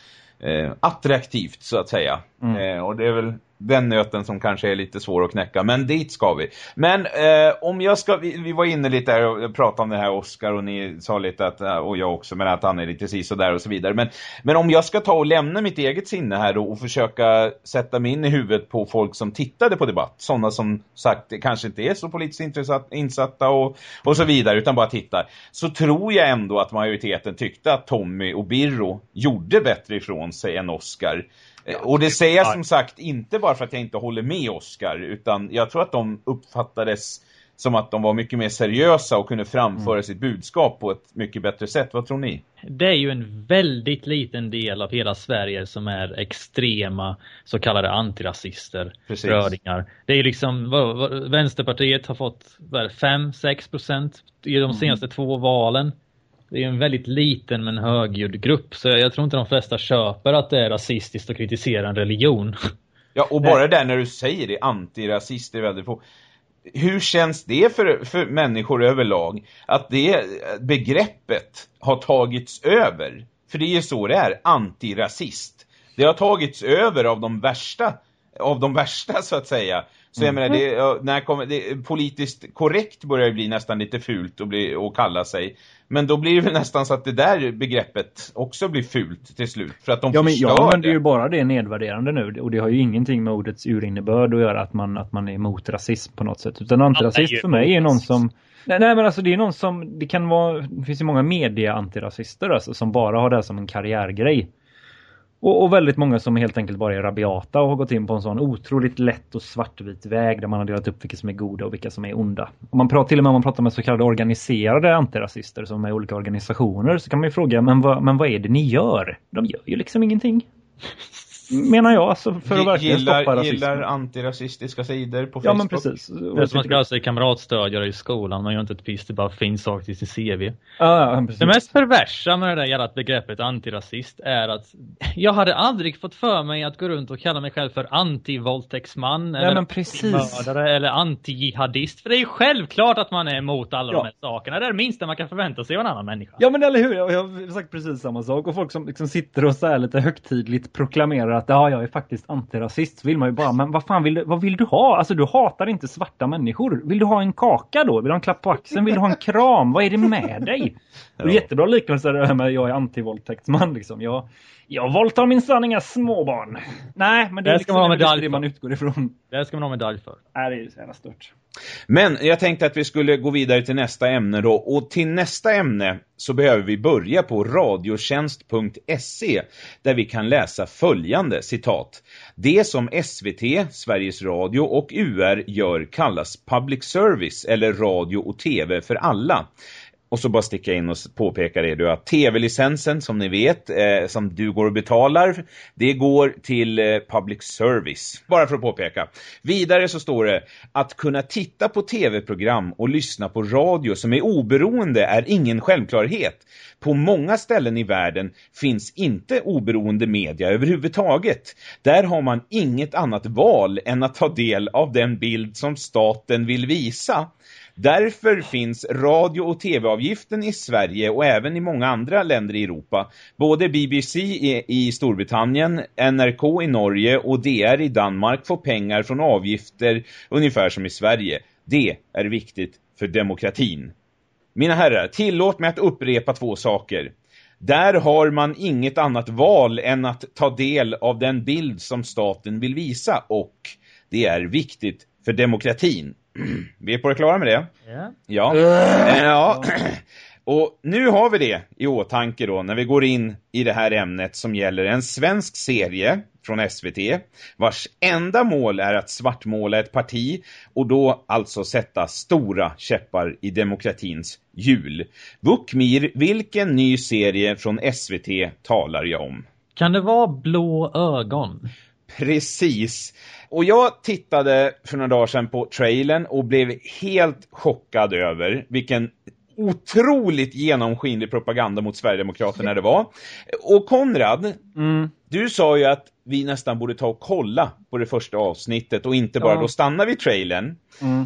attraktivt så att säga. Mm. Eh, och det är väl den nöten som kanske är lite svår att knäcka. Men dit ska vi. Men eh, om jag ska, vi, vi, var inne lite här och pratade om det här Oscar och ni sa lite att, eh, och jag också, men att han är lite sis och där och så vidare. Men, men om jag ska ta och lämna mitt eget sinne här och, och försöka sätta mig in i huvudet på folk som tittade på debatt. Sådana som sagt kanske inte är så politiskt intressat, insatta och, och så vidare utan bara tittar. Så tror jag ändå att majoriteten tyckte att Tommy och Birro gjorde bättre ifrån sig än Oscar. Och det säger jag som sagt inte bara för att jag inte håller med Oscar utan jag tror att de uppfattades som att de var mycket mer seriösa och kunde framföra mm. sitt budskap på ett mycket bättre sätt. Vad tror ni? Det är ju en väldigt liten del av hela Sverige som är extrema så kallade antirasister, Precis. röringar. Det är liksom, Vänsterpartiet har fått 5-6 procent i de mm. senaste mm. två valen det är en väldigt liten men högljudd grupp. Så jag tror inte de flesta köper att det är rasistiskt att kritisera en religion. Ja, och bara där när du säger det, antirasist är väldigt få. Hur känns det för, för människor överlag att det begreppet har tagits över? För det är ju så det är, antirasist. Det har tagits över av de värsta, av de värsta så att säga. Så jag mm. menar, det, när kommer, det, politiskt korrekt börjar bli nästan lite fult att, bli, att kalla sig. Men då blir det väl nästan så att det där begreppet också blir fult till slut. För att de ja, men jag använder ju bara det nedvärderande nu. Och det har ju ingenting med ordets urinnebörd att göra att man, att man är emot rasism på något sätt. Utan antirasist för mig är någon som... Nej, nej men alltså det är någon som... Det kan vara... Det finns ju många media-antirasister alltså, som bara har det som en karriärgrej. Och, och, väldigt många som helt enkelt bara är rabiata och har gått in på en sån otroligt lätt och svartvit väg där man har delat upp vilka som är goda och vilka som är onda. Om man pratar, till och med om man pratar med så kallade organiserade antirasister som är olika organisationer så kan man ju fråga, men vad, men vad är det ni gör? De gör ju liksom ingenting menar jag. Alltså, för att verkligen gillar, stoppa rasism. Gillar antirasistiska sidor på Facebook. Ja, men precis. Det är som att kalla sig kamratstödjare i skolan. Man gör inte ett piss, det bara finns saker till sin CV. Ja, ja, det mest perversa med det där jävla begreppet antirasist är att jag hade aldrig fått för mig att gå runt och kalla mig själv för antivåldtäktsman ja, eller mördare eller anti-jihadist. För det är ju självklart att man är emot alla ja. de här sakerna. Det är det minsta man kan förvänta sig av en annan människa. Ja, men eller hur? Jag har sagt precis samma sak. Och folk som liksom sitter och så här lite högtidligt proklamerar att ja, jag är faktiskt antirasist så vill man ju bara, men vad fan vill du, vad vill du ha? Alltså du hatar inte svarta människor. Vill du ha en kaka då? Vill du ha en klapp på axeln? Vill du ha en kram? Vad är det med dig? Det är jättebra liknelse det här med jag är antivåldtäktsman liksom. Jag, jag våldtar minsann inga småbarn. Nej, men det, det är liksom man ha medalj det man utgår ifrån. Det ska man ha medalj för. Nej, det är ju så jävla stört. Men jag tänkte att vi skulle gå vidare till nästa ämne då. Och till nästa ämne så behöver vi börja på radiotjänst.se där vi kan läsa följande citat. Det som SVT, Sveriges Radio och UR gör kallas public service eller radio och tv för alla. Och så bara sticka in och påpeka det du att tv-licensen som ni vet eh, som du går och betalar det går till eh, public service. Bara för att påpeka. Vidare så står det att kunna titta på tv-program och lyssna på radio som är oberoende är ingen självklarhet. På många ställen i världen finns inte oberoende media överhuvudtaget. Där har man inget annat val än att ta del av den bild som staten vill visa. Därför finns radio- och tv-avgiften i Sverige och även i många andra länder i Europa. Både BBC i, Storbritannien, NRK i Norge och DR i Danmark får pengar från avgifter ungefär som i Sverige. Det är viktigt för demokratin. Mina herrar, tillåt mig att upprepa två saker. Där har man inget annat val än att ta del av den bild som staten vill visa och det är viktigt för demokratin. Vi är på det klara med det? Yeah. Ja. Ja. Och nu har vi det i åtanke då när vi går in i det här ämnet som gäller en svensk serie från SVT vars enda mål är att svartmåla ett parti och då alltså sätta stora käppar i demokratins hjul. Vukmir, vilken ny serie från SVT talar jag om? Kan det vara blå ögon? Precis. Och jag tittade för några dagar sedan på trailern och blev helt chockad över vilken otroligt genomskinlig propaganda mot Sverigedemokraterna det var. Och Konrad, mm. du sa ju att vi nästan borde ta och kolla på det första avsnittet och inte bara ja. då stanna vid trailern. Mm.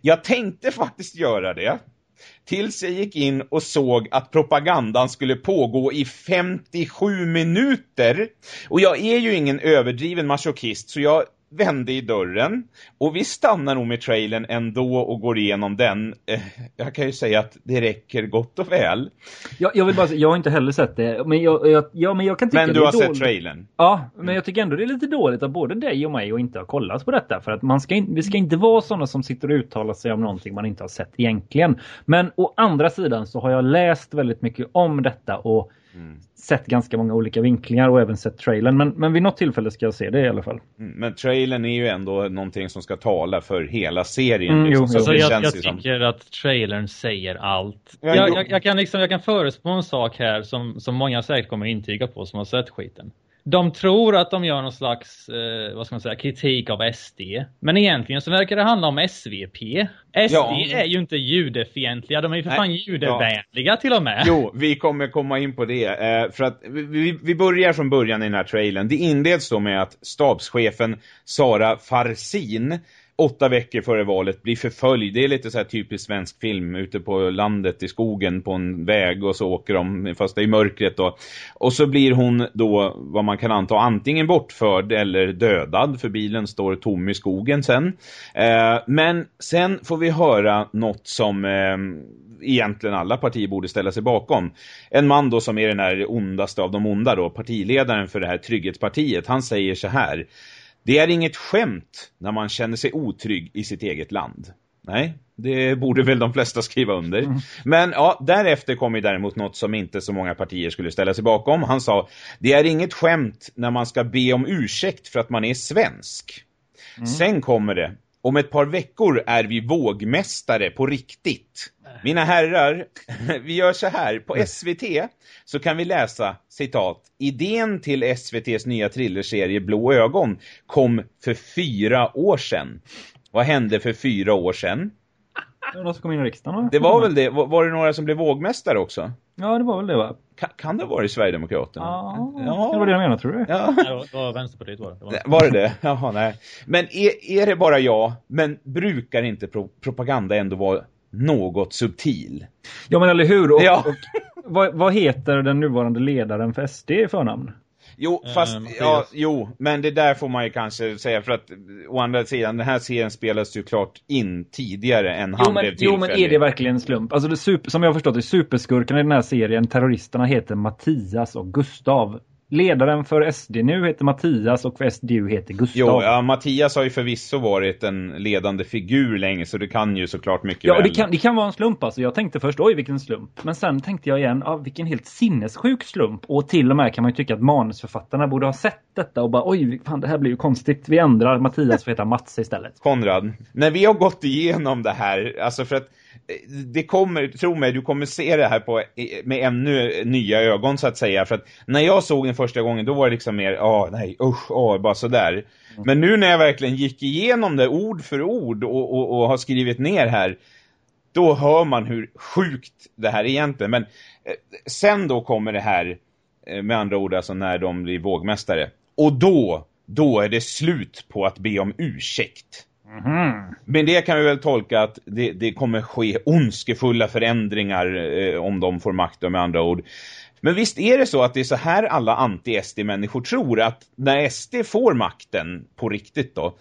Jag tänkte faktiskt göra det. Tills jag gick in och såg att propagandan skulle pågå i 57 minuter. Och jag är ju ingen överdriven masochist så jag vände i dörren och vi stannar nog med trailern ändå och går igenom den. Eh, jag kan ju säga att det räcker gott och väl. Jag, jag vill bara säga, jag har inte heller sett det. Men jag, jag, ja, men jag kan tycka Men du har dåligt. sett trailern? Ja, men jag tycker ändå det är lite dåligt av både dig och mig att inte ha kollat på detta. För att man ska, vi ska inte vara sådana som sitter och uttalar sig om någonting man inte har sett egentligen. Men å andra sidan så har jag läst väldigt mycket om detta och mm sett ganska många olika vinklingar och även sett trailern. Men, men vid något tillfälle ska jag se det i alla fall. Mm, men trailern är ju ändå någonting som ska tala för hela serien. Mm, liksom, jo, så jag, jag tycker att trailern säger allt. Ja, jag, jag, jag, kan liksom, jag kan förespå en sak här som, som många säkert kommer intyga på som har sett skiten de tror att de gör någon slags eh, vad ska man säga, kritik av SD. Men egentligen så verkar det handla om SVP. SD ja. är ju inte judefientliga, de är ju för Nej. fan judevänliga ja. till och med. Jo, vi kommer komma in på det. Eh, för att vi, vi börjar från början i den här trailern. Det inleds då med att stabschefen Sara Farsin åtta veckor före valet blir förföljd. Det är lite så här typiskt svensk film ute på landet i skogen på en väg och så åker de fast det är mörkret då. Och så blir hon då vad man kan anta antingen bortförd eller dödad för bilen står tom i skogen sen. Eh, men sen får vi höra något som eh, egentligen alla partier borde ställa sig bakom. En man då som är den här ondaste av de onda då, partiledaren för det här trygghetspartiet, han säger så här det är inget skämt när man känner sig otrygg i sitt eget land. Nej, det borde väl de flesta skriva under. Mm. Men ja, därefter kom ju däremot något som inte så många partier skulle ställa sig bakom. Han sa, det är inget skämt när man ska be om ursäkt för att man är svensk. Mm. Sen kommer det, om ett par veckor är vi vågmästare på riktigt. Mina herrar, vi gör så här. På SVT så kan vi läsa, citat, Idén till SVTs nya thrillerserie Blå ögon kom för fyra år sedan. Vad hände för fyra år sedan? Det var någon som kom in i riksdagen va? Det var väl det. Var det några som blev vågmästare också? Ja, det var väl det va? Kan, kan det ha varit Sverigedemokraterna? Ja, ja, det var det jag menade tror du? Ja. det var Vänsterpartiet var det. Var det, var det, det? Jaha, nej. Men är, är det bara jag? Men brukar inte pro propaganda ändå vara något subtil? Ja, men eller hur? Och, ja. och vad, vad, heter den nuvarande ledaren för SD i förnamn? Jo, eh, fast, uh, ja, jo, men det där får man ju kanske säga för att å andra sidan, den här serien spelas ju klart in tidigare än han jo, men, blev. Jo, men är det verkligen en slump? Alltså det super, som jag har förstått det, superskurkarna i den här serien, terroristerna heter Mattias och Gustav. Ledaren för SD nu heter Mattias och för SDU heter Gustav. Jo, ja, Mattias har ju förvisso varit en ledande figur länge så det kan ju såklart mycket ja, väl. Ja, det kan, det kan vara en slump alltså. Jag tänkte först, oj vilken slump. Men sen tänkte jag igen, ja, vilken helt sinnessjuk slump. Och till och med kan man ju tycka att manusförfattarna borde ha sett detta och bara, oj, fan, det här blir ju konstigt. Vi ändrar Mattias för att heta Mats istället. Konrad, när vi har gått igenom det här, alltså för att det kommer, tro mig, du kommer se det här på, med ännu nya ögon så att säga. För att när jag såg den första gången, då var det liksom mer, ja oh, nej, usch, oh, bara sådär. Mm. Men nu när jag verkligen gick igenom det ord för ord och, och, och har skrivit ner här, då hör man hur sjukt det här egentligen. Men eh, sen då kommer det här, eh, med andra ord, alltså när de blir vågmästare. Och då, då är det slut på att be om ursäkt. Mm. Men det kan vi väl tolka att det, det kommer ske ondskefulla förändringar eh, om de får makt med andra ord. Men visst är det så att det är så här alla anti-SD-människor tror att när SD får makten på riktigt då,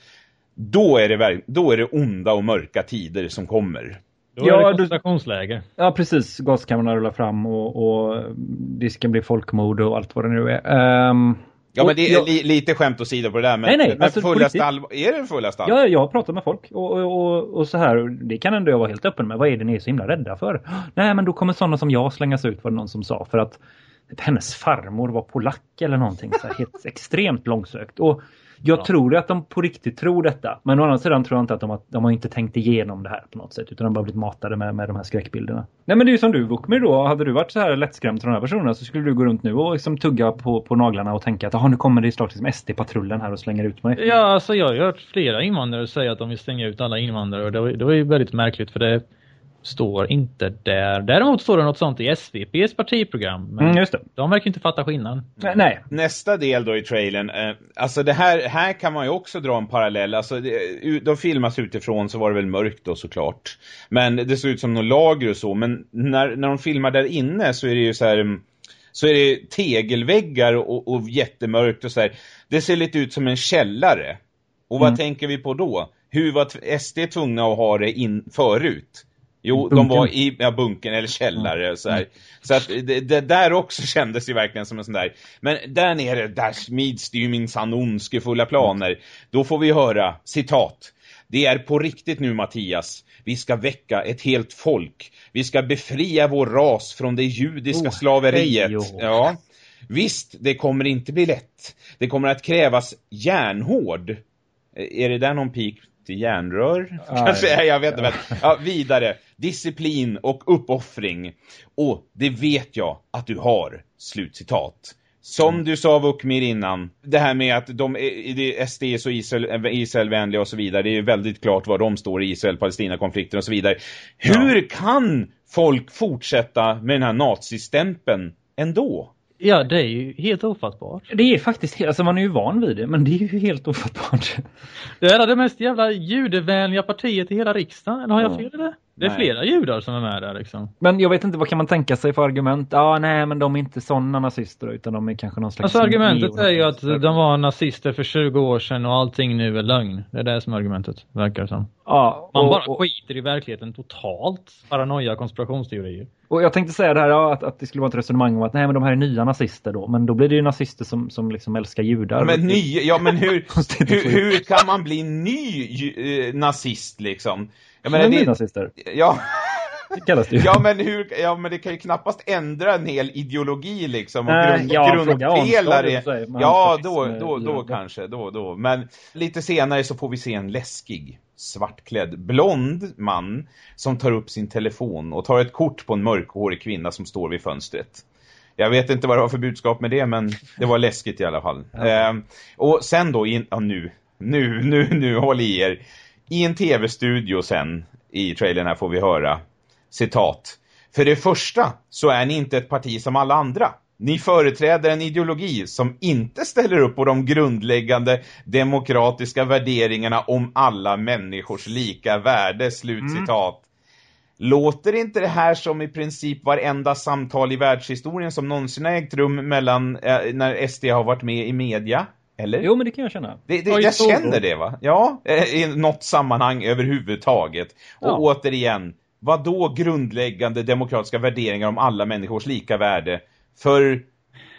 då är det, då är det onda och mörka tider som kommer. Då ja, är det koncentrationsläger. Ja, precis. Gaskamrarna rullar fram och, och det ska bli folkmord och allt vad det nu är. Um, Ja, men det är li, lite skämt åsido på det där. Men, nej, nej, men alltså, allvar, är det fullast allvar? Ja, jag har pratat med folk och, och, och, så här, det kan ändå jag vara helt öppen med. Vad är det ni är så himla rädda för? Nej, men då kommer sådana som jag slängas ut, var det någon som sa. För att hennes farmor var polack eller någonting. Så här, helt extremt långsökt. Och Jag ja. tror att de på riktigt tror detta. Men å andra sidan tror jag inte att de har, de har inte tänkt igenom det här på något sätt. Utan de har bara blivit matade med, med de här skräckbilderna. Nej men det är ju som du Vukmir då. Hade du varit så här lättskrämd från de här personerna så skulle du gå runt nu och liksom tugga på, på naglarna och tänka att nu kommer det snart liksom SD-patrullen här och slänger ut mig. Ja, alltså jag har hört flera invandrare säga att de vill stänga ut alla invandrare. Och det, det var ju väldigt märkligt för det står inte där. Däremot står det något sånt i SVPs partiprogram. Men mm, just det. de verkar inte fatta skillnaden. Nej. Nästa del då i trailern. Eh, alltså det här, här kan man ju också dra en parallell. Alltså det, de filmas utifrån så var det väl mörkt då såklart. Men det såg ut som någon lager och så. Men när, när de filmar där inne så är det ju så här mm, så är det tegelväggar och, och jättemörkt och så här. Det ser lite ut som en källare. Och vad mm. tänker vi på då? Hur var SD tvungna att ha det in förut? Jo, bunken. de var i ja, bunken eller källare. Så, här. så att det, det, där också kändes ju verkligen som en sån där. Men där nere, där smids det ju minsann ondskefulla planer. Då får vi höra, citat. Det är på riktigt nu Mattias. Vi ska väcka ett helt folk. Vi ska befria vår ras från det judiska oh, slaveriet. Ja. Visst, det kommer inte bli lätt. Det kommer att krävas järnhård. Är det där någon pik till järnrör? Kanske, jag vet inte. Ja, vidare. Disciplin och uppoffring. Och det vet jag att du har. Slutcitat. Som mm. du sa Vukmir innan, det här med att de är SD är så Israel, Israelvänliga och så vidare, det är väldigt klart var de står i Israel-Palestina-konflikten och så vidare. Hur ja. kan folk fortsätta med den här nazistämpeln ändå? Ja, det är ju helt ofattbart. Det är faktiskt, alltså man är ju van vid det, men det är ju helt ofattbart. Det är det mest jävla judevänliga partiet i hela riksdagen, eller har jag fel i det? Det är nej. flera judar som är med där liksom. Men jag vet inte, vad kan man tänka sig för argument? Ja, ah, nej, men de är inte sådana nazister utan de är kanske någon slags... Alltså argumentet är ju att de var nazister för 20 år sedan och allting nu är lögn. Det är det som argumentet, verkar som. Ja, Man bara och, skiter i verkligheten totalt. Paranoia, konspirationsteorier. Och jag tänkte säga det här ja, att, att det skulle vara ett resonemang om att nej men de här är nya nazister då. Men då blir det ju nazister som, som liksom älskar judar. Men ny, ja men hur, hur, hur, kan man bli ny eh, nazist liksom? Jag menar, det? Ja. Det kallas det ja, men hur, ja, men det kan ju knappast ändra en hel ideologi liksom. Och grund, ja, grundpelare. Ja, då, då, då, då kanske. Då, då. Men lite senare så får vi se en läskig, svartklädd, blond man som tar upp sin telefon och tar ett kort på en mörkhårig kvinna som står vid fönstret. Jag vet inte vad det var för budskap med det, men det var läskigt i alla fall. Ja. Eh, och sen då, in, ja, nu, nu, nu, nu, håll i er i en tv-studio sen i trailern här får vi höra citat. För det första så är ni inte ett parti som alla andra. Ni företräder en ideologi som inte ställer upp på de grundläggande demokratiska värderingarna om alla människors lika värde, slutcitat. Mm. Låter inte det här som i princip varenda samtal i världshistorien som någonsin har ägt rum mellan eh, när SD har varit med i media? Eller? Jo, men det kan jag känna. Det, det, jag känner det va? Ja, eh, i något sammanhang överhuvudtaget. Och ja. återigen, vad då grundläggande demokratiska värderingar om alla människors lika värde? För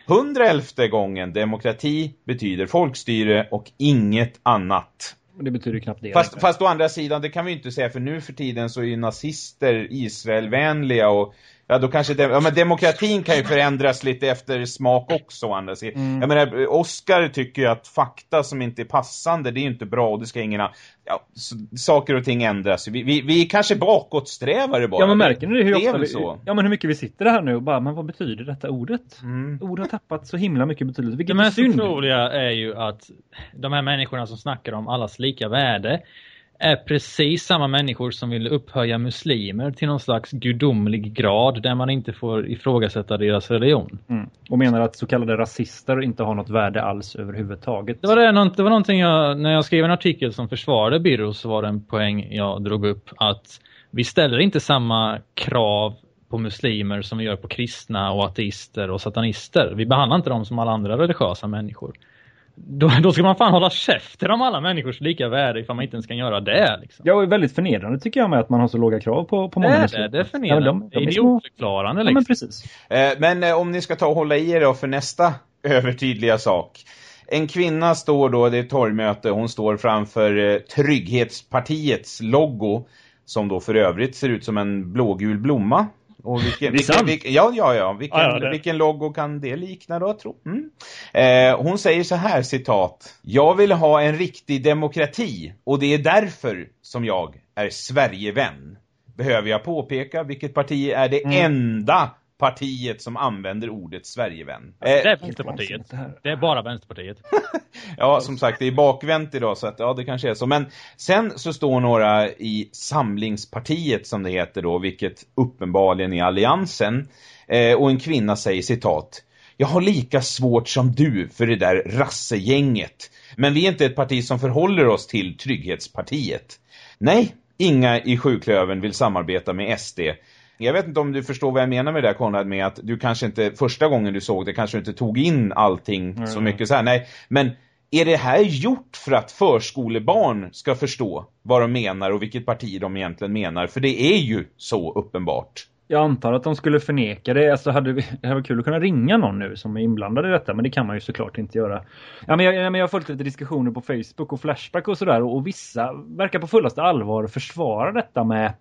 hundraelfte gången demokrati betyder folkstyre och inget annat. Det betyder knappt det. Fast, fast å andra sidan, det kan vi inte säga för nu för tiden så är ju nazister Israelvänliga och Ja, då kanske det, ja, men demokratin kan ju förändras lite efter smak också. Anders. Mm. Jag menar, Oscar tycker ju att fakta som inte är passande, det är ju inte bra och det ska ingen ha. Ja, saker och ting ändras. Vi, vi, vi är kanske bakåtsträvare bara. Ja, men märker ni hur ofta vi, så? Ja, men hur mycket vi sitter här nu och bara, men vad betyder detta ordet? Mm. Ord har tappat så himla mycket betydelse. Vilket det mest otroliga är ju att de här människorna som snackar om allas lika värde är precis samma människor som vill upphöja muslimer till någon slags gudomlig grad där man inte får ifrågasätta deras religion. Mm. Och menar att så kallade rasister inte har något värde alls överhuvudtaget. Det var, det, det var någonting jag, när jag skrev en artikel som försvarade Birro så var det en poäng jag drog upp att vi ställer inte samma krav på muslimer som vi gör på kristna och ateister och satanister. Vi behandlar inte dem som alla andra religiösa människor då, då ska man fan hålla käften om alla människors lika värde ifall man inte ens kan göra det. Liksom. Ja, och väldigt förnedrande tycker jag med att man har så låga krav på, på många det, muslimer. Det är förnedrande. Ja, de, de är idiotförklarande. Liksom. Ja, men precis. Eh, men eh, om ni ska ta och hålla i er då för nästa övertydliga sak. En kvinna står då, det är ett torgmöte, hon står framför eh, Trygghetspartiets logo som då för övrigt ser ut som en blågul blomma Och vilken, vilken, vilken, ja, ja, ja. Vilken, ja, ja vilken logo kan det likna då, tro? Mm. Eh, hon säger så här, citat. Jag vill ha en riktig demokrati och det är därför som jag är Sverigevän. Behöver jag påpeka vilket parti är det mm. enda partiet som använder ordet Sverigevän. Eh, det är Vänsterpartiet. Det är bara Vänsterpartiet. ja, som sagt, det är bakvänt idag så att ja, det kanske är så. Men sen så står några i Samlingspartiet som det heter då, vilket uppenbarligen är alliansen. Eh, och en kvinna säger citat. Jag har lika svårt som du för det där rassegänget. Men vi är inte ett parti som förhåller oss till Trygghetspartiet. Nej, inga i sjuklöven vill samarbeta med SD. Jag vet inte om du förstår vad jag menar med det där Konrad med att du kanske inte första gången du såg det kanske inte tog in allting mm. så mycket så här. Nej, men är det här gjort för att förskolebarn ska förstå vad de menar och vilket parti de egentligen menar? För det är ju så uppenbart. Jag antar att de skulle förneka det. Alltså hade vi, det var kul att kunna ringa någon nu som är inblandad i detta. Men det kan man ju såklart inte göra. Ja, men jag, jag, jag har följt lite diskussioner på Facebook och Flashback och sådär. Och, och vissa verkar på fullaste allvar försvara detta med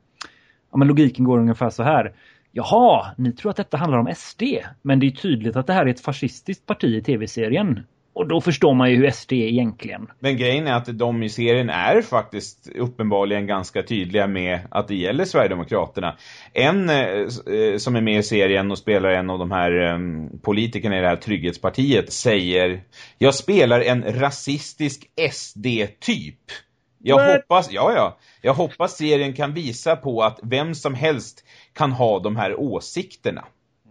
ja, men logiken går ungefär så här. Jaha, ni tror att detta handlar om SD. Men det är tydligt att det här är ett fascistiskt parti i tv-serien. Och då förstår man ju hur SD är egentligen. Men grejen är att de i serien är faktiskt uppenbarligen ganska tydliga med att det gäller Sverigedemokraterna. En eh, eh som är med i serien och spelar en av de här eh, politikerna i det här trygghetspartiet säger Jag spelar en rasistisk SD-typ. Jag What? hoppas, ja ja, jag hoppas serien kan visa på att vem som helst kan ha de här åsikterna.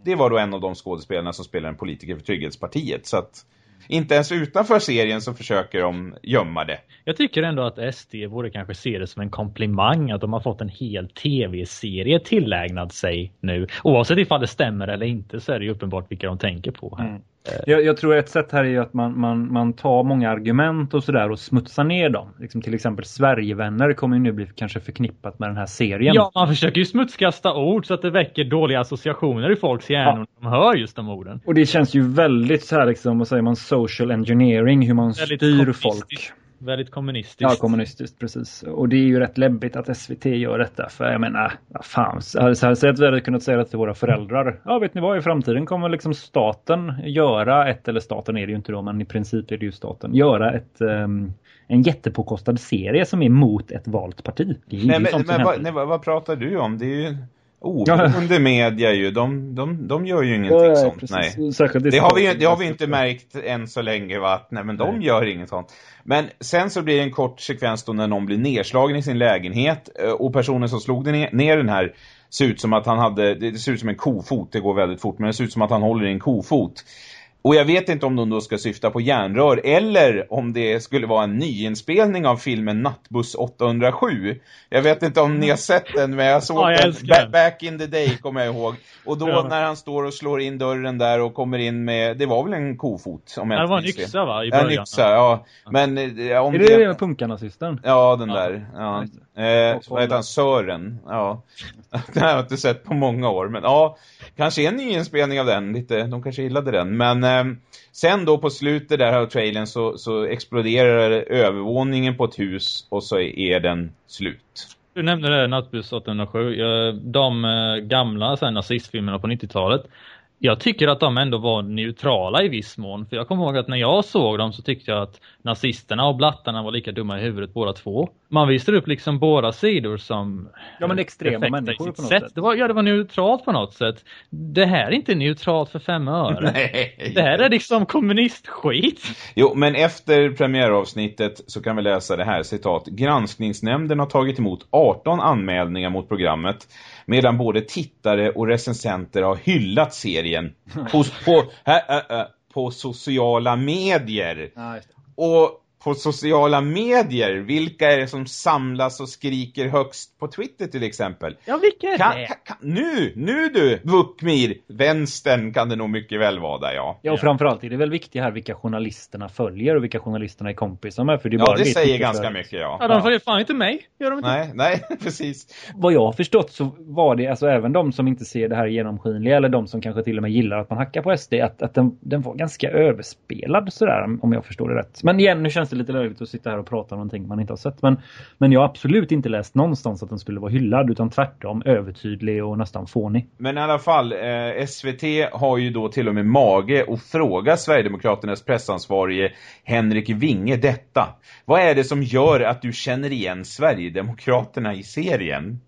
Det var då en av de skådespelarna som spelar en politiker för Trygghetspartiet. Så att inte ens utanför serien så försöker de gömma det. Jag tycker ändå att SD borde kanske se det som en komplimang att de har fått en hel tv-serie tillägnad sig nu. Oavsett ifall det stämmer eller inte så är det ju uppenbart vilka de tänker på här. Mm. Jag, jag, tror ett sätt här är att man, man, man tar många argument och sådär och smutsar ner dem. Liksom till exempel Sverigevänner kommer ju nu bli kanske förknippat med den här serien. Ja, man försöker ju smutskasta ord så att det väcker dåliga associationer i folks hjärnor ja. när de hör just de orden. Och det känns ju väldigt så här liksom, vad säger man, social engineering, hur man styr folk. Väldigt kommunistiskt. Ja, kommunistiskt, precis. Och det är ju rätt läbbigt att SVT gör detta. För jag menar, vad fan. Så här sätt vi hade kunnat säga det till våra föräldrar. Ja, vet ni vad? I framtiden kommer liksom staten göra ett, eller staten är det ju inte då, men i princip är det ju staten, göra ett um, en jättepåkostad serie som är mot ett valt parti. Det är nej, men, men vad, nej, vad pratar du om? Det är ju oberoende ja. media ju. De, de, de gör ju ingenting ja, sånt. Precis. Nej. Det har, vi, det har vi inte märkt än så länge va? Att, nej, men de nej. gör inget sånt. Men sen så blir det en kort sekvens då när någon blir nedslagen i sin lägenhet eh, och personen som slog ner den här ser ut som att han hade, det ser ut som en kofot, det går väldigt fort, men det ser ut som att han håller i en kofot. Och jag vet inte om de då ska syfta på järnrör eller om det skulle vara en nyinspelning av filmen Nattbuss 807. Jag vet inte om ni har sett den men jag såg ja, jag den back in the day kommer jag ihåg. Och då ja. när han står och slår in dörren där och kommer in med, det var väl en kofot om jag Det var en yxa va? I början. En yxa, ja. Men, eh, om är det, det punkarnazisten? Ja, den ja. där. Ja. Eh, vad heter han? Sören. Ja. det har jag inte sett på många år. Men ja, kanske en nyinspelning av den. Lite, de kanske gillade den. Men eh, Ehm, sen då på slutet där av trailern så, så exploderar övervåningen på ett hus och så är den slut. Du nämnde det, Nattbuss 807. De eh, gamla så här, nazistfilmerna på 90-talet jag tycker att de ändå var neutrala i viss mån. För jag kommer ihåg att när jag såg dem så tyckte jag att nazisterna och blattarna var lika dumma i huvudet båda två. Man visade upp liksom båda sidor som Ja men extrema människor på något sätt. sätt. Det var, ja det var neutralt på något sätt. Det här är inte neutralt för fem öre. Nej. Det här är liksom kommunistskit. Jo men efter premiäravsnittet så kan vi läsa det här citat. Granskningsnämnden har tagit emot 18 anmälningar mot programmet medan både tittare och recensenter har hyllat serien på, på, äh, äh, på sociala medier. och på sociala medier. Vilka är det som samlas och skriker högst på Twitter till exempel? Ja, vilka är kan, det? Kan, kan, nu, nu du, Vukmir. Vänstern kan det nog mycket väl vara där, ja. Ja, och framförallt är det väl viktigt här vilka journalisterna följer och vilka journalisterna är kompisar med. För det är ja, bara det säger ganska mycket, ja. Ja, de följer fan inte mig. Gör de inte? Nej, nej, precis. Vad jag har förstått så var det, alltså även de som inte ser det här genomskinliga eller de som kanske till och med gillar att man hackar på SD, att, att den, den var ganska överspelad sådär, om jag förstår det rätt. Men igen, nu känns det också lite löjligt att sitta här och prata om någonting man inte har sett. Men, men jag har absolut inte läst någonstans att den skulle vara hyllad utan tvärtom övertydlig och nästan fånig. Men i alla fall, eh, SVT har ju då till och med mage att fråga Sverigedemokraternas pressansvarige Henrik Winge detta. Vad är det som gör att du känner igen Sverigedemokraterna i serien?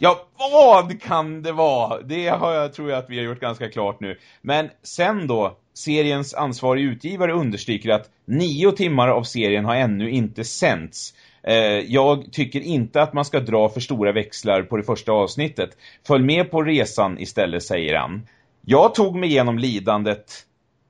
Ja, vad kan det vara? Det har jag, tror jag att vi har gjort ganska klart nu. Men sen då, seriens ansvarig utgivare understryker att nio timmar av serien har ännu inte sänts. Eh, jag tycker inte att man ska dra för stora växlar på det första avsnittet. Följ med på resan istället, säger han. Jag tog mig igenom lidandet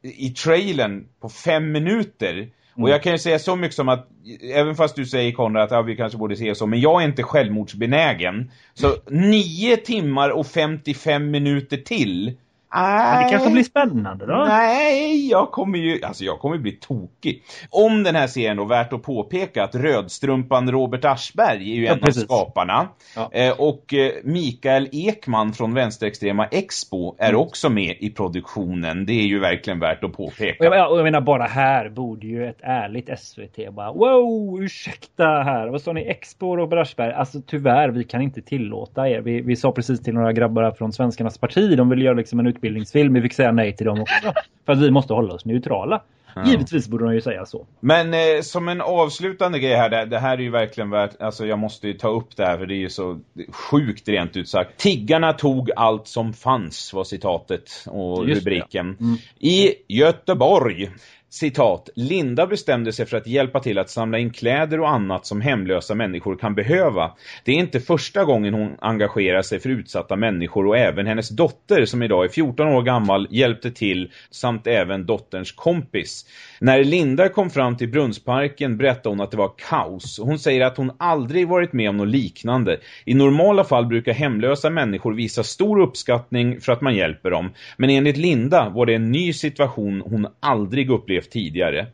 i trailern på fem minuter- och jag kan ju säga så mycket som att, även fast du säger Konrad att ja, vi kanske borde se så, men jag är inte självmordsbenägen. Så 9 timmar och 55 minuter till Nej. Det kanske blir spännande då? Nej, jag kommer ju alltså jag kommer bli tokig. Om den här serien då värt att påpeka att rödstrumpan Robert Aschberg är ju en precis. av skaparna. Ja. Eh, och eh, Mikael Ekman från vänsterextrema Expo är mm. också med i produktionen. Det är ju verkligen värt att påpeka. Och jag, och jag menar bara här borde ju ett ärligt SVT bara wow, ursäkta här. Vad sa ni? Expo och Robert Aschberg? Alltså tyvärr, vi kan inte tillåta er. Vi, vi sa precis till några grabbar från Svenskarnas parti. De vill göra liksom en utbildning utbildningsfilm. Vi fick säga nej till dem också. För att vi måste hålla oss neutrala. Ja. Givetvis borde de ju säga så. Men eh, som en avslutande grej här, det, det, här är ju verkligen värt, alltså jag måste ju ta upp det här för det är ju så sjukt rent ut sagt. Tiggarna tog allt som fanns var citatet och Just rubriken. Mm. I Göteborg Citat, Linda bestämde sig för att hjälpa till att samla in kläder och annat som hemlösa människor kan behöva. Det är inte första gången hon engagerar sig för utsatta människor och även hennes dotter som idag är 14 år gammal hjälpte till samt även dotterns kompis. När Linda kom fram till Brunnsparken berättade hon att det var kaos. Hon säger att hon aldrig varit med om något liknande. I normala fall brukar hemlösa människor visa stor uppskattning för att man hjälper dem. Men enligt Linda var det en ny situation hon aldrig upplevt tidigare.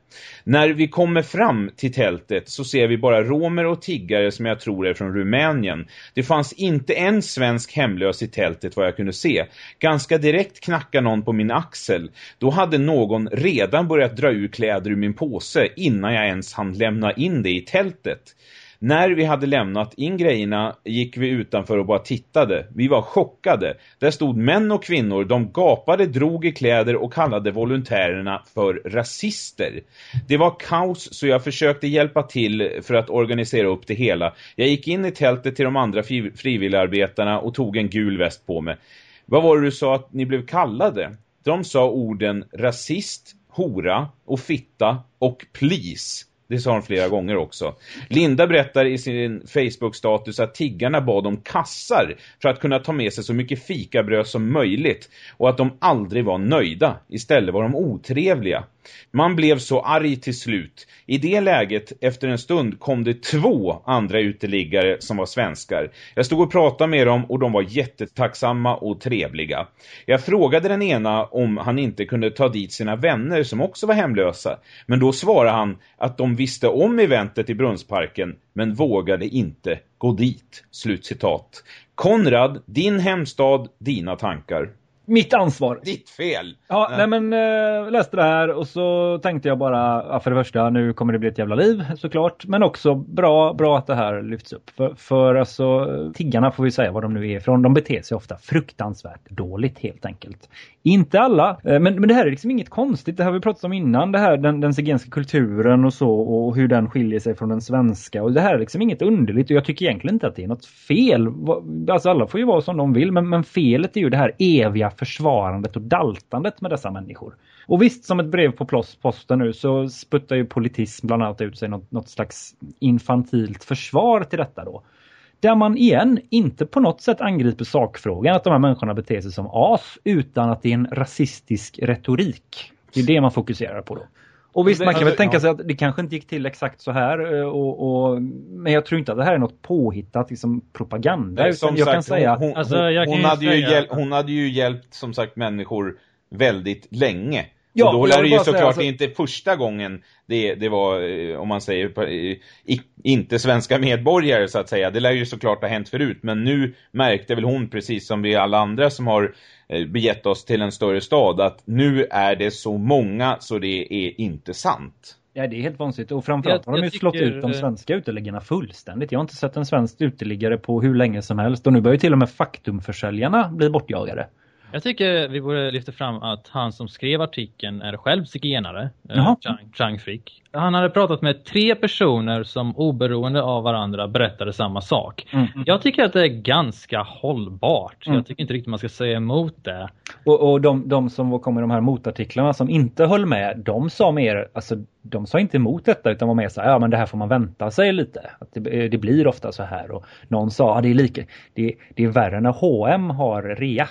När vi kommer fram till tältet så ser vi bara romer och tiggare som jag tror är från Rumänien. Det fanns inte en svensk hemlös i tältet vad jag kunde se. Ganska direkt knackade någon på min axel. Då hade någon redan börjat dra ur kläder ur min påse innan jag ens hann lämna in det i tältet. När vi hade lämnat in grejerna gick vi utanför och bara tittade. Vi var chockade. Där stod män och kvinnor, de gapade, drog i kläder och kallade volontärerna för rasister. Det var kaos så jag försökte hjälpa till för att organisera upp det hela. Jag gick in i tältet till de andra frivilligarbetarna och tog en gul väst på mig. Vad var det du sa att ni blev kallade? De sa orden rasist, hora och fitta och please. Det sa hon flera gånger också. Linda berättar i sin Facebook-status att tiggarna bad om kassar för att kunna ta med sig så mycket fikabröd som möjligt och att de aldrig var nöjda. Istället var de otrevliga. Man blev så arg till slut. I det läget, efter en stund, kom det två andra uteliggare som var svenskar. Jag stod och pratade med dem och de var jättetacksamma och trevliga. Jag frågade den ena om han inte kunde ta dit sina vänner som också var hemlösa. Men då svarade han att de visste om eventet i Brunnsparken men vågade inte gå dit. Slutcitat. Konrad, din hemstad, dina tankar mitt ansvar. Ditt fel. Ja, nej, nej men äh, läste det här och så tänkte jag bara, ja, för det första, nu kommer det bli ett jävla liv såklart. Men också bra, bra att det här lyfts upp. För, för alltså, tiggarna får vi säga vad de nu är ifrån. De beter sig ofta fruktansvärt dåligt helt enkelt. Inte alla, eh, men, men det här är liksom inget konstigt. Det här har vi pratat om innan, det här, den, den zigenska kulturen och så och hur den skiljer sig från den svenska. Och det här är liksom inget underligt och jag tycker egentligen inte att det är något fel. Alltså alla får ju vara som de vill, men, men felet är ju det här eviga försvarandet och daltandet med dessa människor. Och visst, som ett brev på posten nu så sputtar ju politism bland annat ut sig något, något slags infantilt försvar till detta då. Där man igen inte på något sätt angriper sakfrågan att de här människorna beter sig som as utan att det är en rasistisk retorik. Det är det man fokuserar på då. Och visst, man kan väl alltså, tänka sig att det kanske inte gick till exakt så här. Eh, och, och, men jag tror inte att det här är något påhittat liksom, propaganda. Nej, som jag sagt, kan säga, hon, hon, alltså, hon, hade ju hjälpt, hon hade ju hjälpt som sagt människor väldigt länge. Ja, och då lär det ju såklart alltså... inte första gången det, det var, eh, om man säger, inte svenska medborgare så att säga. Det lär ju såklart ha hänt förut. Men nu märkte väl hon, precis som vi alla andra som har eh, begett oss till en större stad, att nu är det så många så det är inte sant. Ja, det är helt vansinnigt. Och framförallt jag, har de ju slått ut de svenska uteliggarna fullständigt. Jag har inte sett en svensk uteliggare på hur länge som helst. Och nu börjar till och med faktumförsäljarna bli bortjagade. Jag tycker vi borde lyfta fram att han som skrev artikeln är själv zigenare, eh, Chang, Chang Frick. Han hade pratat med tre personer som oberoende av varandra berättade samma sak. Mm. Jag tycker att det är ganska hållbart. Mm. Jag tycker inte riktigt man ska säga emot det. Och, och de, de som kom med de här motartiklarna som inte höll med, de sa mer, alltså de sa inte emot detta utan var mer så här, ja men det här får man vänta sig lite. Att det, det blir ofta så här. Och någon sa, ja, det är lika, det, det är värre när H&M har rea.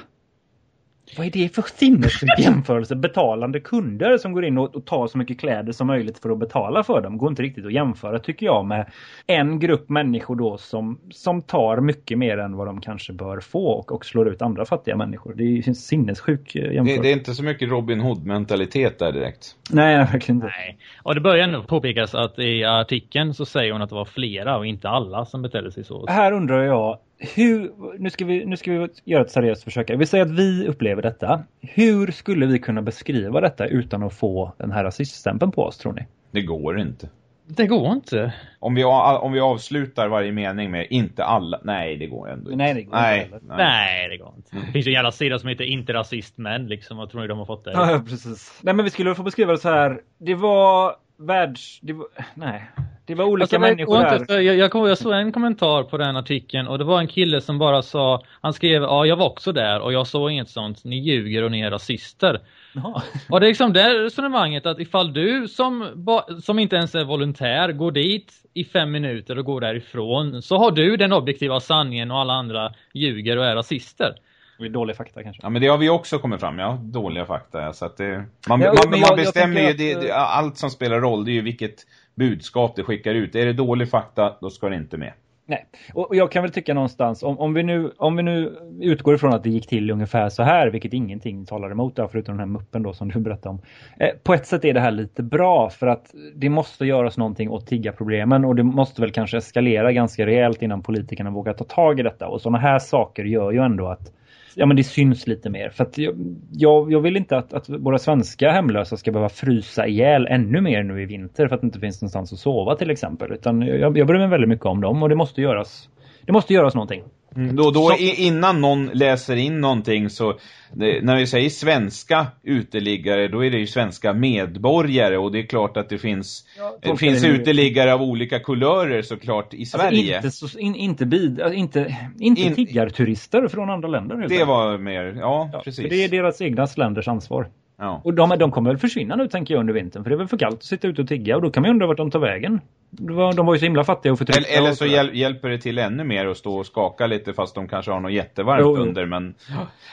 Vad är det för sinnessjuk jämförelse? Betalande kunder som går in och, och, tar så mycket kläder som möjligt för att betala för dem. Går inte riktigt att jämföra tycker jag med en grupp människor då som, som tar mycket mer än vad de kanske bör få och, och slår ut andra fattiga människor. Det är en sinnessjuk eh, jämförelse. Det, det, är inte så mycket Robin Hood-mentalitet där direkt. Nej, verkligen inte. Nej. Och det börjar ändå påpekas att i artikeln så säger hon att det var flera och inte alla som betedde sig så. Här undrar jag, hur, nu, ska vi, nu ska vi göra ett seriöst försök. Vi säger att vi upplever detta. Hur skulle vi kunna beskriva detta utan att få den här rasiststämpeln på oss, tror ni? Det går inte. Det går inte. Om vi, om vi avslutar varje mening med inte alla. Nej, det går ändå inte. Nej, det går nej, inte. Nej. nej, det går inte. Det finns ju en jävla sida som heter inte rasistmän liksom. Vad tror ni de har fått det? Ja, precis. Nej, men vi skulle få beskriva det så här. Det var världs... Det var, nej. Det var olika alltså, människor där. Jag, jag, jag, såg en kommentar på den artikeln och det var en kille som bara sa, han skrev, ja jag var också där och jag såg inget sånt, ni ljuger och ni är rasister. Jaha. Och det är liksom det resonemanget att ifall du som, som inte ens är volontär går dit i fem minuter och går därifrån så har du den objektiva sanningen och alla andra ljuger och är rasister. Det är dåliga fakta kanske. Ja, men det har vi också kommit fram, ja. Dåliga fakta. Så att det, man, ja, man, man jag, bestämmer jag ju, det, det, allt som spelar roll, det är ju vilket budskap det skickar ut. Är det dålig fakta, då ska det inte med. Nej, och jag kan väl tycka någonstans, om, om, vi nu, om vi nu utgår ifrån att det gick till ungefär så här, vilket ingenting talar emot förutom den här muppen då som du berättade om. Eh, på ett sätt är det här lite bra för att det måste göras någonting åt tiggarproblemen och det måste väl kanske eskalera ganska rejält innan politikerna vågar ta tag i detta. Och sådana här saker gör ju ändå att ja, men det syns lite mer. För att jag, jag, jag vill inte att, att våra svenska hemlösa ska behöva frysa ihjäl ännu mer nu i vinter för att det inte finns någonstans att sova till exempel. Utan jag, jag bryr mig väldigt mycket om dem och det måste göras, det måste göras någonting. Mm, då, då så... innan någon läser in någonting så det, när vi säger svenska uteliggare då är det ju svenska medborgare och det är klart att det finns ja, det finns uteliggare av olika kulörer såklart i alltså, Sverige. Alltså inte, in, inte, bid, alltså inte, inte in, tiggarturister från andra länder. Det var mer, ja, ja precis. det är deras egna länders ansvar. Ja. Och de, de kommer väl försvinna nu tänker jag under vintern. För det är väl för kallt att sitta ute och tigga. Och då kan man ju undra vart de tar vägen. De var ju så himla fattiga och förtryckta. Eller, eller så hjäl hjälper det till ännu mer att stå och skaka lite fast de kanske har något jättevarmt jo, under. Men,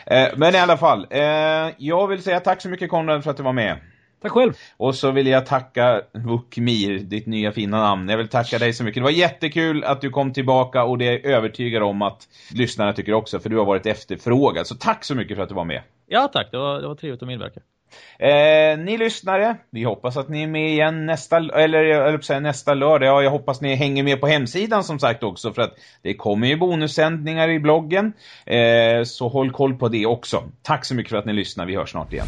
eh, men i alla fall, eh, jag vill säga tack så mycket Konrad för att du var med. Tack själv. Och så vill jag tacka Vukmir, ditt nya fina namn. Jag vill tacka dig så mycket. Det var jättekul att du kom tillbaka och det är övertygad om att lyssnarna tycker också för du har varit efterfrågad. Så tack så mycket för att du var med. Ja tack, det var, det var trevligt att medverka. Eh, ni lyssnare, vi hoppas att ni är med igen nästa, eller eller säga nästa lördag. Ja, jag hoppas ni hänger med på hemsidan som sagt också för att det kommer ju bonussändningar i bloggen. Eh, så håll koll på det också. Tack så mycket för att ni lyssnar. Vi hörs snart igen.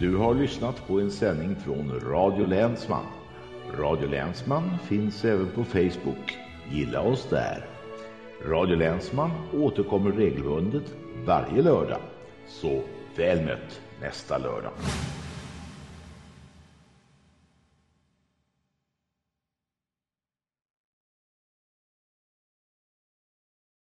Du har lyssnat på en sändning från Radio Länsman. Radio Länsman finns även på Facebook. Gilla oss där. Radio Länsman återkommer regelbundet varje lördag. Så väl mött! Nästa lördag.